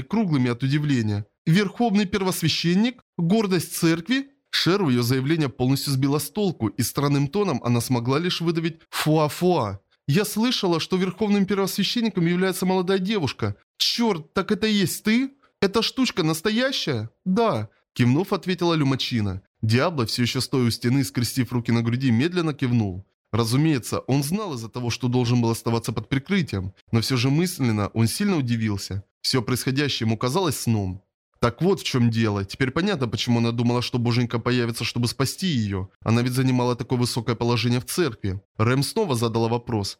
круглыми от удивления. «Верховный первосвященник? Гордость церкви?» Шеру ее заявление полностью сбило с толку, и странным тоном она смогла лишь выдавить «фуа-фуа». «Я слышала, что верховным первосвященником является молодая девушка. Черт, так это и есть ты? Эта штучка настоящая?» «Да», – кивнув, ответила Люмачина. Диабло, все еще стоя у стены, скрестив руки на груди, медленно кивнул. Разумеется, он знал из-за того, что должен был оставаться под прикрытием, но все же мысленно он сильно удивился. Все происходящее ему казалось сном. Так вот в чем дело. Теперь понятно, почему она думала, что боженька появится, чтобы спасти ее. Она ведь занимала такое высокое положение в церкви. Рэм снова задала вопрос.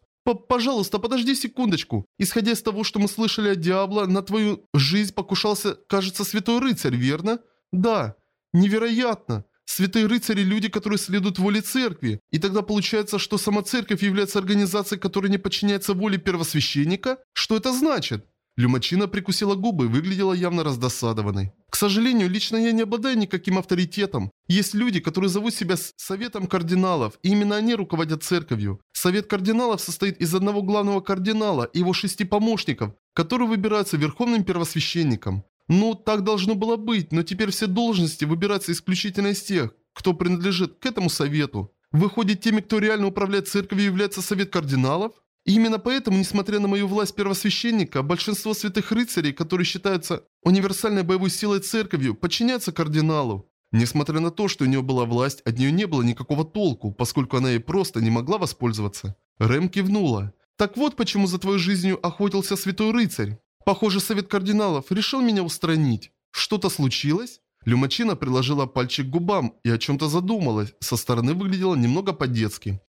«Пожалуйста, подожди секундочку. Исходя из того, что мы слышали от Диабло, на твою жизнь покушался, кажется, святой рыцарь, верно?» «Да. Невероятно. Святые рыцари – люди, которые следуют воле церкви. И тогда получается, что сама церковь является организацией, которая не подчиняется воле первосвященника? Что это значит?» Люмачина прикусила губы и выглядела явно раздосадованной. «К сожалению, лично я не обладаю никаким авторитетом. Есть люди, которые зовут себя Советом Кардиналов, и именно они руководят церковью. Совет Кардиналов состоит из одного главного кардинала и его шести помощников, которые выбираются верховным первосвященником. Ну, так должно было быть, но теперь все должности выбираются исключительно из тех, кто принадлежит к этому совету. Выходит, теми, кто реально управляет церковью, является Совет Кардиналов? Именно поэтому, несмотря на мою власть первосвященника, большинство святых рыцарей, которые считаются универсальной боевой силой церковью, подчиняются кардиналу. Несмотря на то, что у нее была власть, от нее не было никакого толку, поскольку она ей просто не могла воспользоваться. Рэм кивнула. «Так вот почему за твоей жизнью охотился святой рыцарь. Похоже, совет кардиналов решил меня устранить. Что-то случилось?» Люмачина приложила пальчик к губам и о чем-то задумалась. Со стороны выглядела немного по-детски.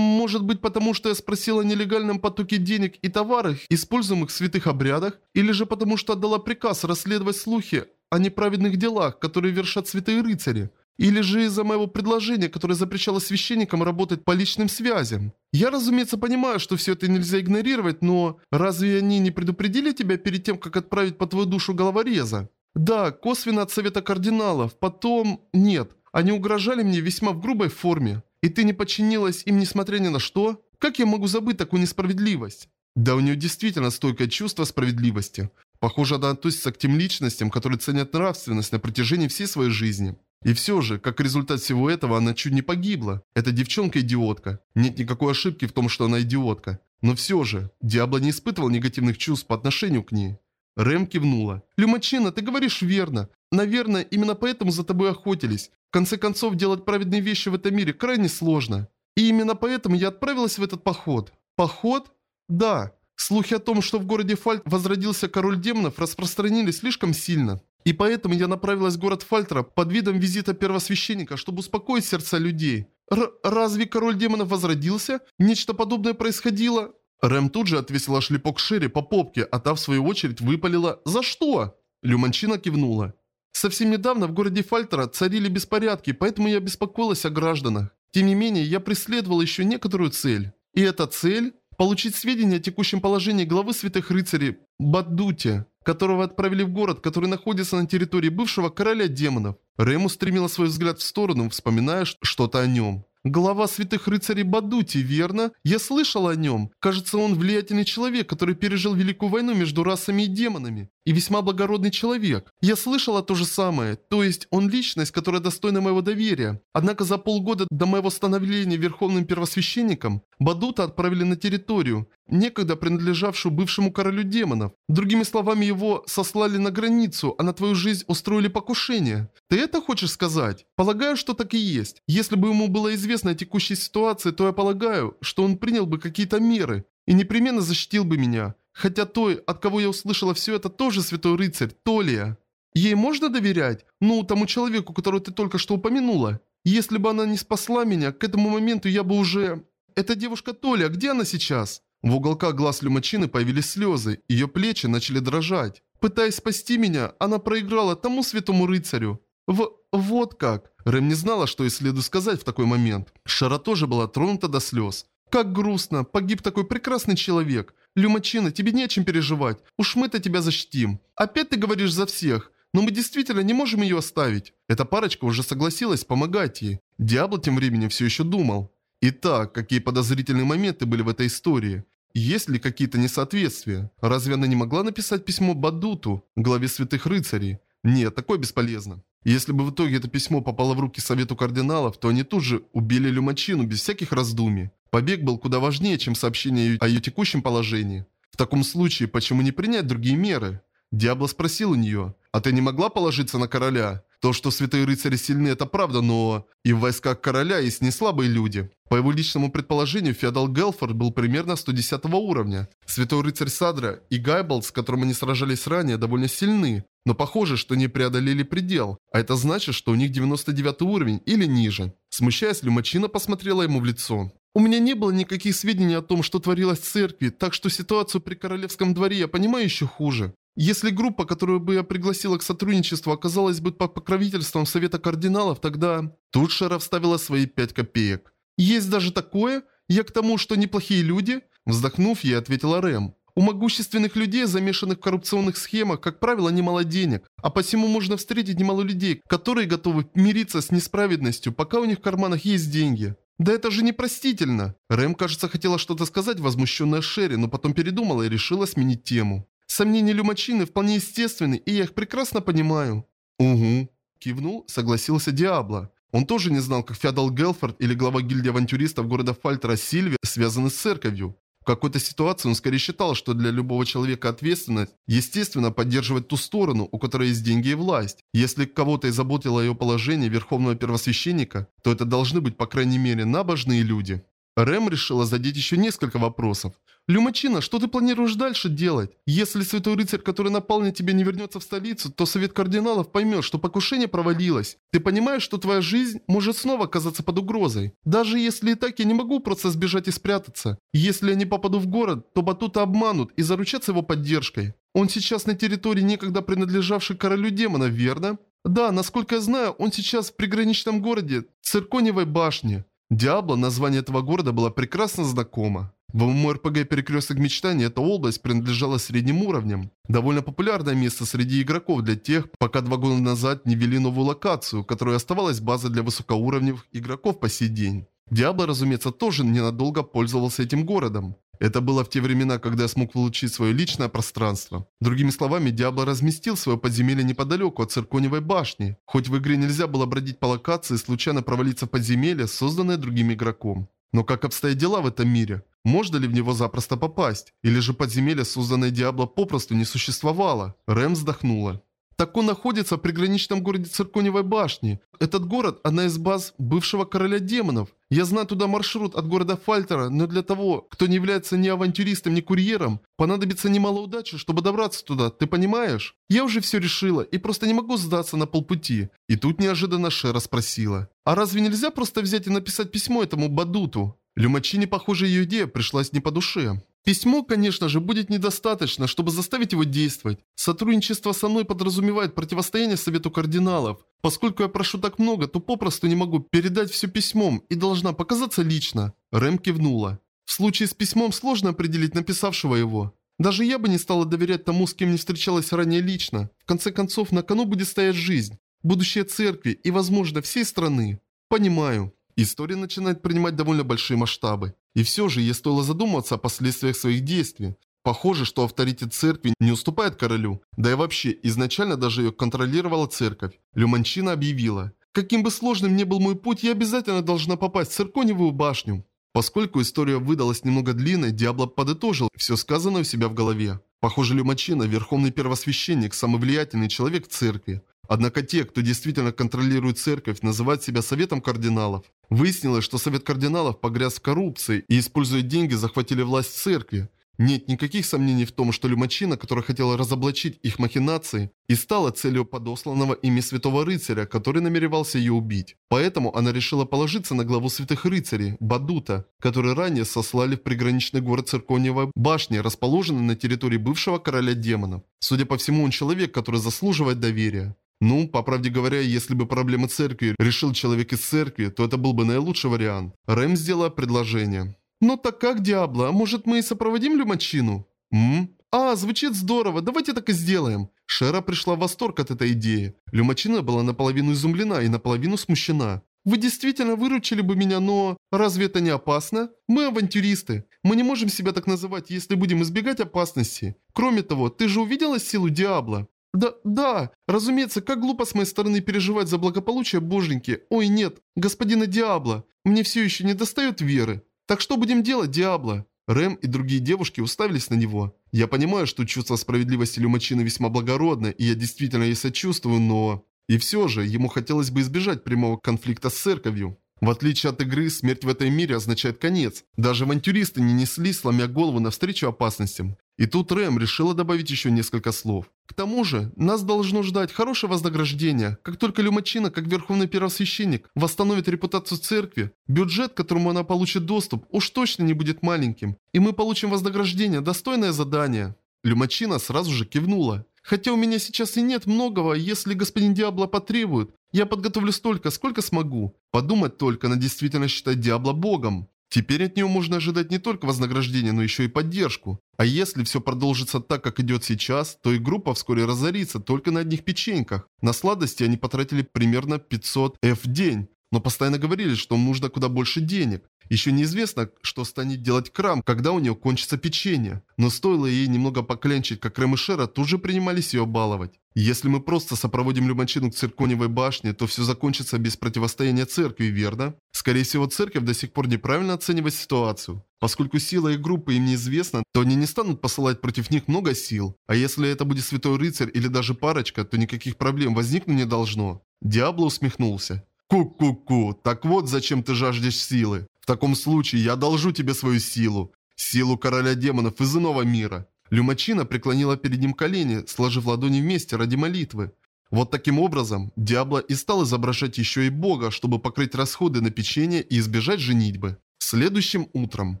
Может быть потому, что я спросила о нелегальном потоке денег и товарах, используемых в святых обрядах? Или же потому, что отдала приказ расследовать слухи о неправедных делах, которые вершат святые рыцари? Или же из-за моего предложения, которое запрещало священникам работать по личным связям? Я, разумеется, понимаю, что все это нельзя игнорировать, но разве они не предупредили тебя перед тем, как отправить по твою душу головореза? Да, косвенно от совета кардиналов, потом... Нет, они угрожали мне весьма в грубой форме. И ты не подчинилась им несмотря ни на что? Как я могу забыть такую несправедливость? Да, у нее действительно стойкое чувство справедливости. Похоже, она относится к тем личностям, которые ценят нравственность на протяжении всей своей жизни. И все же, как результат всего этого, она чуть не погибла. Эта девчонка идиотка. Нет никакой ошибки в том, что она идиотка. Но все же, Диабло не испытывал негативных чувств по отношению к ней. Рэм кивнула. «Люмачина, ты говоришь верно. Наверное, именно поэтому за тобой охотились. В конце концов, делать праведные вещи в этом мире крайне сложно. И именно поэтому я отправилась в этот поход». «Поход?» «Да. Слухи о том, что в городе Фальт возродился король демонов, распространились слишком сильно. И поэтому я направилась в город Фальтера под видом визита первосвященника, чтобы успокоить сердца людей. Р разве король демонов возродился? Нечто подобное происходило? Рэм тут же отвесила шлепок Шерри по попке, а та в свою очередь выпалила «За что?». Люманчина кивнула. Совсем недавно в городе Фальтера царили беспорядки, поэтому я беспокоилась о гражданах. Тем не менее, я преследовала еще некоторую цель. И эта цель – получить сведения о текущем положении главы святых рыцарей Баддути, которого отправили в город, который находится на территории бывшего короля демонов. Рэм устремила свой взгляд в сторону, вспоминая что-то о нем. Глава святых рыцарей Бадути, верно? Я слышал о нем. Кажется, он влиятельный человек, который пережил Великую войну между расами и демонами. И весьма благородный человек. Я слышала то же самое. То есть, он личность, которая достойна моего доверия. Однако за полгода до моего становления верховным первосвященником, Бадута отправили на территорию, некогда принадлежавшую бывшему королю демонов. Другими словами, его сослали на границу, а на твою жизнь устроили покушение. Ты это хочешь сказать? Полагаю, что так и есть. Если бы ему было известно о текущей ситуации, то я полагаю, что он принял бы какие-то меры и непременно защитил бы меня. Хотя той, от кого я услышала все это, тоже святой рыцарь, Толия. Ей можно доверять? Ну, тому человеку, которого ты только что упомянула. Если бы она не спасла меня, к этому моменту я бы уже... Эта девушка Толя, где она сейчас? В уголках глаз Люмачины появились слезы, ее плечи начали дрожать. Пытаясь спасти меня, она проиграла тому святому рыцарю. В... вот как. Рэм не знала, что ей следует сказать в такой момент. Шара тоже была тронута до слез. Как грустно, погиб такой прекрасный человек. Люмачина, тебе не о чем переживать. Уж мы-то тебя защитим. Опять ты говоришь за всех. Но мы действительно не можем ее оставить. Эта парочка уже согласилась помогать ей. Диабло тем временем все еще думал. Итак, какие подозрительные моменты были в этой истории? Есть ли какие-то несоответствия? Разве она не могла написать письмо Бадуту, главе святых рыцарей? Нет, такое бесполезно. Если бы в итоге это письмо попало в руки Совету Кардиналов, то они тут же убили Люмачину без всяких раздумий. Побег был куда важнее, чем сообщение о ее текущем положении. В таком случае, почему не принять другие меры? Диабло спросил у нее, «А ты не могла положиться на короля?» То, что святые рыцари сильны, это правда, но... И в войсках короля есть не слабые люди. По его личному предположению, феодал Гелфорд был примерно 110 уровня. Святой рыцарь Садра и Гайболд, с которым они сражались ранее, довольно сильны. Но похоже, что не преодолели предел. А это значит, что у них 99 уровень или ниже. Смущаясь, Люмачина посмотрела ему в лицо. У меня не было никаких сведений о том, что творилось в церкви, так что ситуацию при королевском дворе я понимаю еще хуже. Если группа, которую бы я пригласила к сотрудничеству, оказалась бы под покровительством Совета Кардиналов, тогда... Тут Шара вставила свои пять копеек. Есть даже такое? Я к тому, что неплохие люди? Вздохнув, ей ответила Рэм. У могущественных людей, замешанных в коррупционных схемах, как правило, немало денег, а посему можно встретить немало людей, которые готовы мириться с несправедностью, пока у них в карманах есть деньги. Да это же непростительно. Рэм, кажется, хотела что-то сказать, возмущенная Шерри, но потом передумала и решила сменить тему. Сомнения Люмачины вполне естественны, и я их прекрасно понимаю. Угу. Кивнул, согласился Диабло. Он тоже не знал, как Феодал Гелфорд или глава гильдии авантюристов города Фальтера Сильви связаны с церковью. В какой-то ситуации он скорее считал, что для любого человека ответственность, естественно, поддерживать ту сторону, у которой есть деньги и власть. Если кого-то и заботило ее положение верховного первосвященника, то это должны быть, по крайней мере, набожные люди. Рэм решила задеть еще несколько вопросов. «Люмачина, что ты планируешь дальше делать? Если святой рыцарь, который напал на тебя, не вернется в столицу, то совет кардиналов поймет, что покушение провалилось. Ты понимаешь, что твоя жизнь может снова оказаться под угрозой. Даже если и так, я не могу просто сбежать и спрятаться. Если я не попаду в город, то Батута обманут и заручатся его поддержкой. Он сейчас на территории, некогда принадлежавшей королю демона, верно? Да, насколько я знаю, он сейчас в приграничном городе, Цирконевой башне. Диабло, название этого города, было прекрасно знакомо. В ММОРПГ «Перекресток мечтаний» эта область принадлежала средним уровням. Довольно популярное место среди игроков для тех, пока два года назад не ввели новую локацию, которая оставалась базой для высокоуровневых игроков по сей день. Диабло, разумеется, тоже ненадолго пользовался этим городом. Это было в те времена, когда я смог получить свое личное пространство. Другими словами, Диабло разместил свое подземелье неподалеку от цирконевой башни. Хоть в игре нельзя было бродить по локации и случайно провалиться в подземелье, созданное другим игроком. Но как обстоят дела в этом мире? Можно ли в него запросто попасть? Или же подземелье, созданное Диабло, попросту не существовало? Рэм вздохнула. Так он находится в приграничном городе Цирконевой башни. Этот город – одна из баз бывшего короля демонов. Я знаю туда маршрут от города Фальтера, но для того, кто не является ни авантюристом, ни курьером, понадобится немало удачи, чтобы добраться туда, ты понимаешь? Я уже все решила и просто не могу сдаться на полпути. И тут неожиданно Шера спросила. А разве нельзя просто взять и написать письмо этому Бадуту? Люмачине, похоже, ее идея пришлась не по душе. Письмо, конечно же, будет недостаточно, чтобы заставить его действовать. Сотрудничество со мной подразумевает противостояние Совету Кардиналов. Поскольку я прошу так много, то попросту не могу передать все письмом и должна показаться лично. Рэм кивнула. В случае с письмом сложно определить написавшего его. Даже я бы не стала доверять тому, с кем не встречалась ранее лично. В конце концов, на кону будет стоять жизнь, будущее церкви и, возможно, всей страны. Понимаю. История начинает принимать довольно большие масштабы. И все же ей стоило задуматься о последствиях своих действий. Похоже, что авторитет церкви не уступает королю. Да и вообще, изначально даже ее контролировала церковь. Люманчина объявила. «Каким бы сложным ни был мой путь, я обязательно должна попасть в цирконевую башню». Поскольку история выдалась немного длинной, Диабло подытожил все сказанное у себя в голове. Похоже, Люмачина – верховный первосвященник, самый влиятельный человек в церкви. Однако те, кто действительно контролирует церковь, называют себя Советом Кардиналов. Выяснилось, что Совет Кардиналов погряз в коррупции и, используя деньги, захватили власть церкви. Нет никаких сомнений в том, что Люмачина, которая хотела разоблачить их махинации, и стала целью подосланного ими святого рыцаря, который намеревался ее убить. Поэтому она решила положиться на главу святых рыцарей, Бадута, который ранее сослали в приграничный город Церковневой башни, расположенный на территории бывшего короля демонов. Судя по всему, он человек, который заслуживает доверия. Ну, по правде говоря, если бы проблемы церкви решил человек из церкви, то это был бы наилучший вариант. Рэм сделала предложение. «Ну так как, Диабло, а может мы и сопроводим Люмачину?» «Ммм? А, звучит здорово, давайте так и сделаем». Шера пришла в восторг от этой идеи. Люмачина была наполовину изумлена и наполовину смущена. «Вы действительно выручили бы меня, но... Разве это не опасно? Мы авантюристы. Мы не можем себя так называть, если будем избегать опасности. Кроме того, ты же увидела силу Диабло?» «Да, да, разумеется, как глупо с моей стороны переживать за благополучие боженьки. Ой, нет, господина Диабло, мне все еще не достает веры. Так что будем делать, Диабло?» Рэм и другие девушки уставились на него. Я понимаю, что чувство справедливости Люмачина весьма благородно, и я действительно ей сочувствую, но... И все же, ему хотелось бы избежать прямого конфликта с церковью. В отличие от игры, смерть в этом мире означает конец. Даже авантюристы не несли, сломя голову навстречу опасностям. И тут Рэм решила добавить еще несколько слов. К тому же, нас должно ждать хорошее вознаграждение. Как только Люмачина, как верховный первосвященник, восстановит репутацию церкви, бюджет, к которому она получит доступ, уж точно не будет маленьким. И мы получим вознаграждение, достойное задание. Люмачина сразу же кивнула. Хотя у меня сейчас и нет многого, если господин Диабло потребует, я подготовлю столько, сколько смогу. Подумать только, она действительно считает Диабло богом. Теперь от нее можно ожидать не только вознаграждения, но еще и поддержку. А если все продолжится так, как идет сейчас, то и группа вскоре разорится только на одних печеньках. На сладости они потратили примерно 500 F в день, но постоянно говорили, что нужно куда больше денег. Еще неизвестно, что станет делать Крам, когда у нее кончится печенье. Но стоило ей немного поклянчить, как Рэм и Шера тут же принимались ее баловать. Если мы просто сопроводим Люманчину к цирконевой башне, то все закончится без противостояния церкви, верно? Скорее всего, церковь до сих пор неправильно оценивает ситуацию. Поскольку сила их группы им неизвестна, то они не станут посылать против них много сил. А если это будет святой рыцарь или даже парочка, то никаких проблем возникнуть не должно. Диабло усмехнулся. Ку-ку-ку, так вот зачем ты жаждешь силы. В таком случае я одолжу тебе свою силу. Силу короля демонов из иного мира. Люмачина преклонила перед ним колени, сложив ладони вместе ради молитвы. Вот таким образом, Диабло и стал изображать еще и бога, чтобы покрыть расходы на печенье и избежать женитьбы. Следующим утром,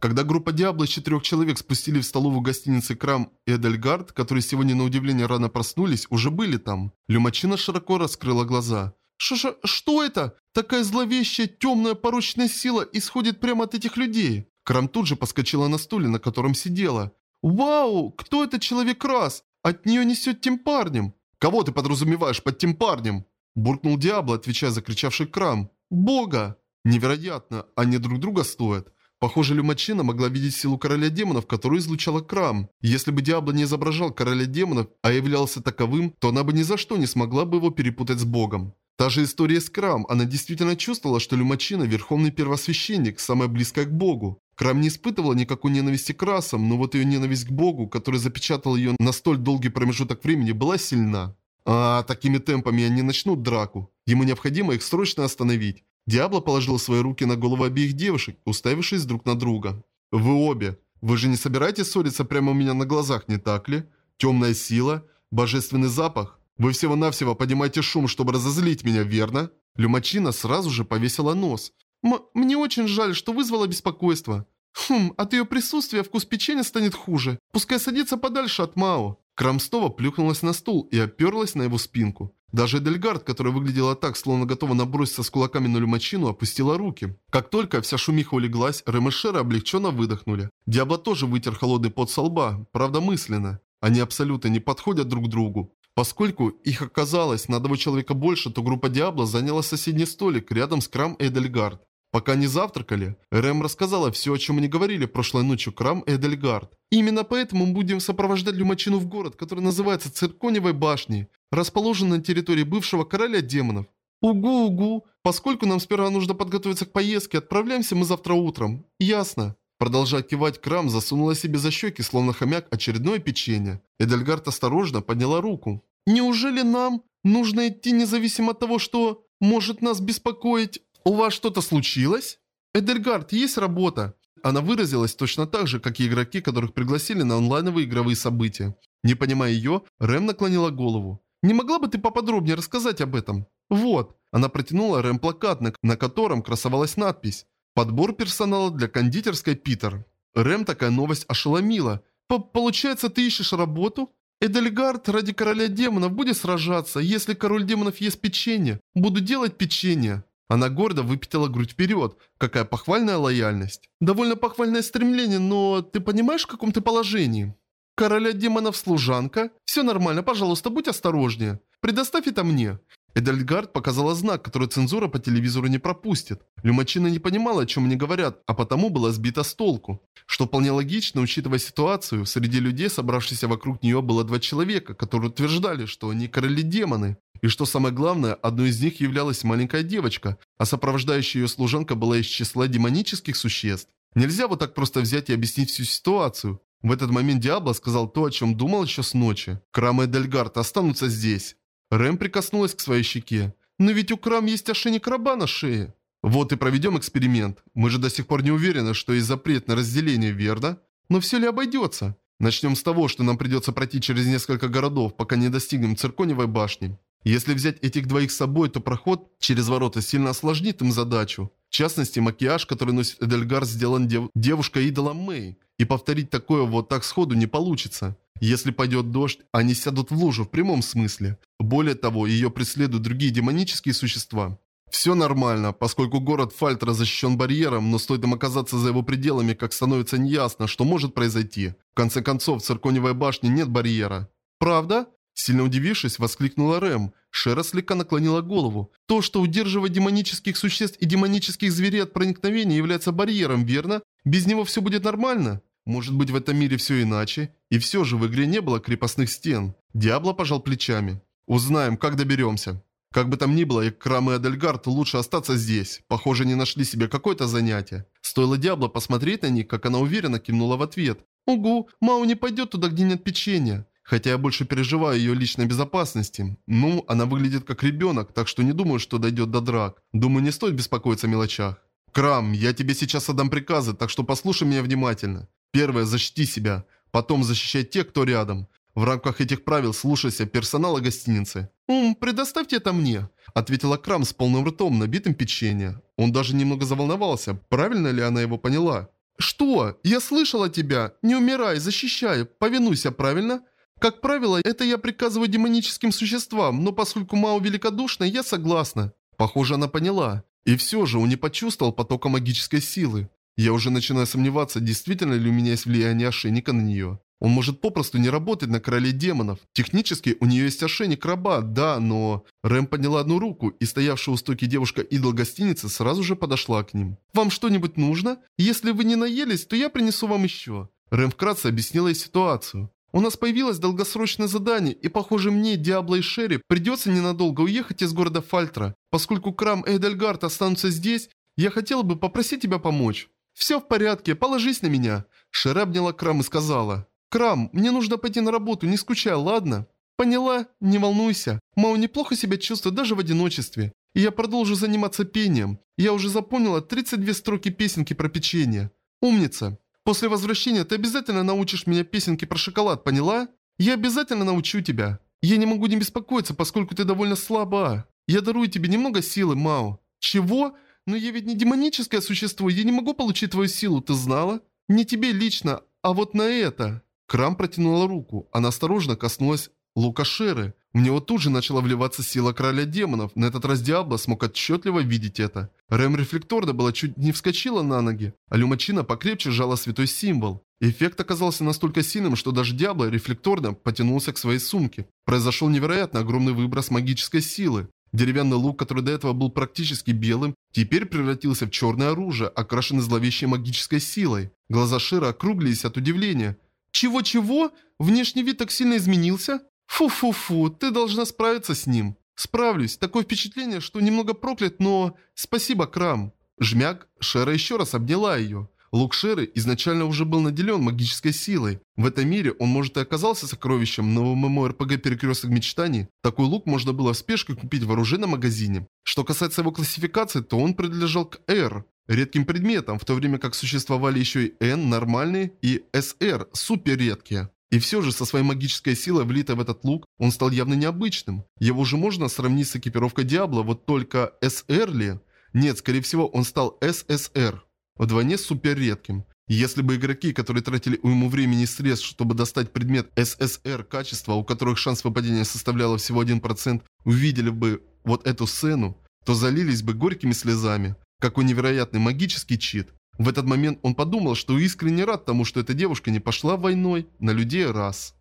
когда группа Диабло из четырех человек спустили в столовую гостиницы Крам и Эдельгард, которые сегодня на удивление рано проснулись, уже были там. Люмачина широко раскрыла глаза. Ш -ш «Что это? Такая зловещая, темная, порочная сила исходит прямо от этих людей». Крам тут же поскочила на стуле, на котором сидела. «Вау! Кто этот человек раз? От нее несет тем парнем!» «Кого ты подразумеваешь под тем парнем?» Буркнул Диабло, отвечая закричавший Крам. «Бога!» «Невероятно! Они друг друга стоят!» Похоже, Люмачина могла видеть силу короля демонов, которую излучала Крам. Если бы Диабло не изображал короля демонов, а являлся таковым, то она бы ни за что не смогла бы его перепутать с богом. Та же история с Крам, она действительно чувствовала, что Люмачина – верховный первосвященник, самая близкая к Богу. Крам не испытывала никакой ненависти к расам, но вот ее ненависть к Богу, который запечатал ее на столь долгий промежуток времени, была сильна. А, такими темпами они начнут драку. Ему необходимо их срочно остановить. Диабло положил свои руки на голову обеих девушек, уставившись друг на друга. «Вы обе. Вы же не собираетесь ссориться прямо у меня на глазах, не так ли? Темная сила? Божественный запах? Вы всего-навсего поднимаете шум, чтобы разозлить меня, верно?» Люмачина сразу же повесила нос. М «Мне очень жаль, что вызвало беспокойство. Хм, от ее присутствия вкус печенья станет хуже. Пускай садится подальше от Мао». Крамстова плюхнулась на стул и оперлась на его спинку. Даже Эдельгард, которая выглядела так, словно готова наброситься с кулаками на Люмачину, опустила руки. Как только вся шумиха улеглась, Рэм и Шера облегченно выдохнули. Диабло тоже вытер холодный пот со лба, правда мысленно. Они абсолютно не подходят друг другу. Поскольку их оказалось на одного человека больше, то группа Диабло заняла соседний столик рядом с Крам Эдельгард. Пока они завтракали, Рэм рассказала все, о чем они говорили прошлой ночью Крам Эдельгард. Именно поэтому мы будем сопровождать Люмачину в город, который называется Цирконевой башней, расположенный на территории бывшего короля демонов. Угу-угу. Поскольку нам сперва нужно подготовиться к поездке, отправляемся мы завтра утром. Ясно. Продолжая кивать, Крам засунула себе за щеки, словно хомяк, очередное печенье. Эдельгард осторожно подняла руку. «Неужели нам нужно идти независимо от того, что может нас беспокоить? У вас что-то случилось?» «Эдельгард, есть работа?» Она выразилась точно так же, как и игроки, которых пригласили на онлайновые игровые события. Не понимая ее, Рэм наклонила голову. «Не могла бы ты поподробнее рассказать об этом?» «Вот». Она протянула Рэм плакат, на котором красовалась надпись Подбор персонала для кондитерской Питер. Рэм такая новость ошеломила. П «Получается, ты ищешь работу?» Эдельгард ради короля демонов будет сражаться. Если король демонов ест печенье, буду делать печенье. Она гордо выпятила грудь вперед. Какая похвальная лояльность. Довольно похвальное стремление, но ты понимаешь, в каком ты положении? Короля демонов служанка? Все нормально, пожалуйста, будь осторожнее. Предоставь это мне. Эдельгард показала знак, который цензура по телевизору не пропустит. Люмачина не понимала, о чем они говорят, а потому была сбита с толку. Что вполне логично, учитывая ситуацию, среди людей, собравшихся вокруг нее, было два человека, которые утверждали, что они короли-демоны. И что самое главное, одной из них являлась маленькая девочка, а сопровождающая ее служанка была из числа демонических существ. Нельзя вот так просто взять и объяснить всю ситуацию. В этот момент Диабло сказал то, о чем думал еще с ночи. Крам и Эдельгард останутся здесь. Рэм прикоснулась к своей щеке. «Но ведь у Крам есть ошейник раба на шее». «Вот и проведем эксперимент. Мы же до сих пор не уверены, что есть запрет на разделение, верно? Но все ли обойдется? Начнем с того, что нам придется пройти через несколько городов, пока не достигнем Цирконевой башни. Если взять этих двоих с собой, то проход через ворота сильно осложнит им задачу. В частности, макияж, который носит Эдельгар, сделан дев девушкой-идолом Мэй. И повторить такое вот так сходу не получится. Если пойдет дождь, они сядут в лужу в прямом смысле. Более того, ее преследуют другие демонические существа. Все нормально, поскольку город Фальтера защищен барьером, но стоит им оказаться за его пределами, как становится неясно, что может произойти. В конце концов, в Цирконевой башне нет барьера. «Правда?» Сильно удивившись, воскликнула Рэм. Шера слегка наклонила голову. «То, что удерживает демонических существ и демонических зверей от проникновения, является барьером, верно? Без него все будет нормально?» Может быть в этом мире все иначе? И все же в игре не было крепостных стен. Диабло пожал плечами. Узнаем, как доберемся. Как бы там ни было, и Крам и Адельгард лучше остаться здесь. Похоже, не нашли себе какое-то занятие. Стоило Диабло посмотреть на них, как она уверенно кивнула в ответ. «Угу, Мау не пойдет туда, где нет печенья». Хотя я больше переживаю ее личной безопасности. Ну, она выглядит как ребенок, так что не думаю, что дойдет до драк. Думаю, не стоит беспокоиться о мелочах. Крам, я тебе сейчас отдам приказы, так что послушай меня внимательно. Первое – защити себя. Потом защищай тех, кто рядом. В рамках этих правил слушайся персонала гостиницы. «Ум, предоставьте это мне», – ответила Крам с полным ртом, набитым печенье. Он даже немного заволновался, правильно ли она его поняла. «Что? Я слышала тебя. Не умирай, защищай, повинуйся, правильно?» Как правило, это я приказываю демоническим существам, но поскольку Мао великодушна, я согласна. Похоже, она поняла. И все же он не почувствовал потока магической силы. Я уже начинаю сомневаться, действительно ли у меня есть влияние ошейника на нее. Он может попросту не работать на короле демонов. Технически у нее есть ошейник раба, да, но... Рэм подняла одну руку, и стоявшая у стойки девушка-идол гостиницы сразу же подошла к ним. «Вам что-нибудь нужно? Если вы не наелись, то я принесу вам еще». Рэм вкратце объяснила ей ситуацию. У нас появилось долгосрочное задание, и похоже мне, Диабло и Шерри придется ненадолго уехать из города Фальтра. Поскольку Крам и Эдельгард останутся здесь, я хотела бы попросить тебя помочь. Все в порядке, положись на меня. Шерри обняла Крам и сказала. Крам, мне нужно пойти на работу, не скучай, ладно? Поняла? Не волнуйся. Мао неплохо себя чувствует даже в одиночестве. И я продолжу заниматься пением. Я уже запомнила 32 строки песенки про печенье. Умница. После возвращения ты обязательно научишь меня песенки про шоколад, поняла? Я обязательно научу тебя. Я не могу не беспокоиться, поскольку ты довольно слаба. Я дарую тебе немного силы, Мао. Чего? Но я ведь не демоническое существо, я не могу получить твою силу, ты знала? Не тебе лично, а вот на это. Крам протянула руку. Она осторожно коснулась Лукашеры. В него тут же начала вливаться сила короля демонов. На этот раз Диабло смог отчетливо видеть это. Рэм рефлекторно была чуть не вскочила на ноги, а Люмачина покрепче сжала святой символ. Эффект оказался настолько сильным, что даже Диабло рефлекторно потянулся к своей сумке. Произошел невероятно огромный выброс магической силы. Деревянный лук, который до этого был практически белым, теперь превратился в черное оружие, окрашенное зловещей магической силой. Глаза Шира округлились от удивления. «Чего-чего? Внешний вид так сильно изменился?» Фу-фу-фу, ты должна справиться с ним. Справлюсь. Такое впечатление, что немного проклят, но... Спасибо, Крам. Жмяк, Шера еще раз обняла ее. Лук Шеры изначально уже был наделен магической силой. В этом мире он может и оказался сокровищем, но в ММО-РПГ Перекресток Мечтаний такой лук можно было в спешке купить в оружейном магазине. Что касается его классификации, то он принадлежал к R, редким предметам, в то время как существовали еще и N, нормальные, и SR, супер редкие. И все же со своей магической силой, влитой в этот лук, он стал явно необычным. Его же можно сравнить с экипировкой Диабло, вот только СР ли? Нет, скорее всего, он стал ССР. Вдвойне супер редким. Если бы игроки, которые тратили уйму времени и средств, чтобы достать предмет ССР качества, у которых шанс выпадения составлял всего 1%, увидели бы вот эту сцену, то залились бы горькими слезами. Какой невероятный магический чит. В этот момент он подумал, что искренне рад тому, что эта девушка не пошла войной на людей раз.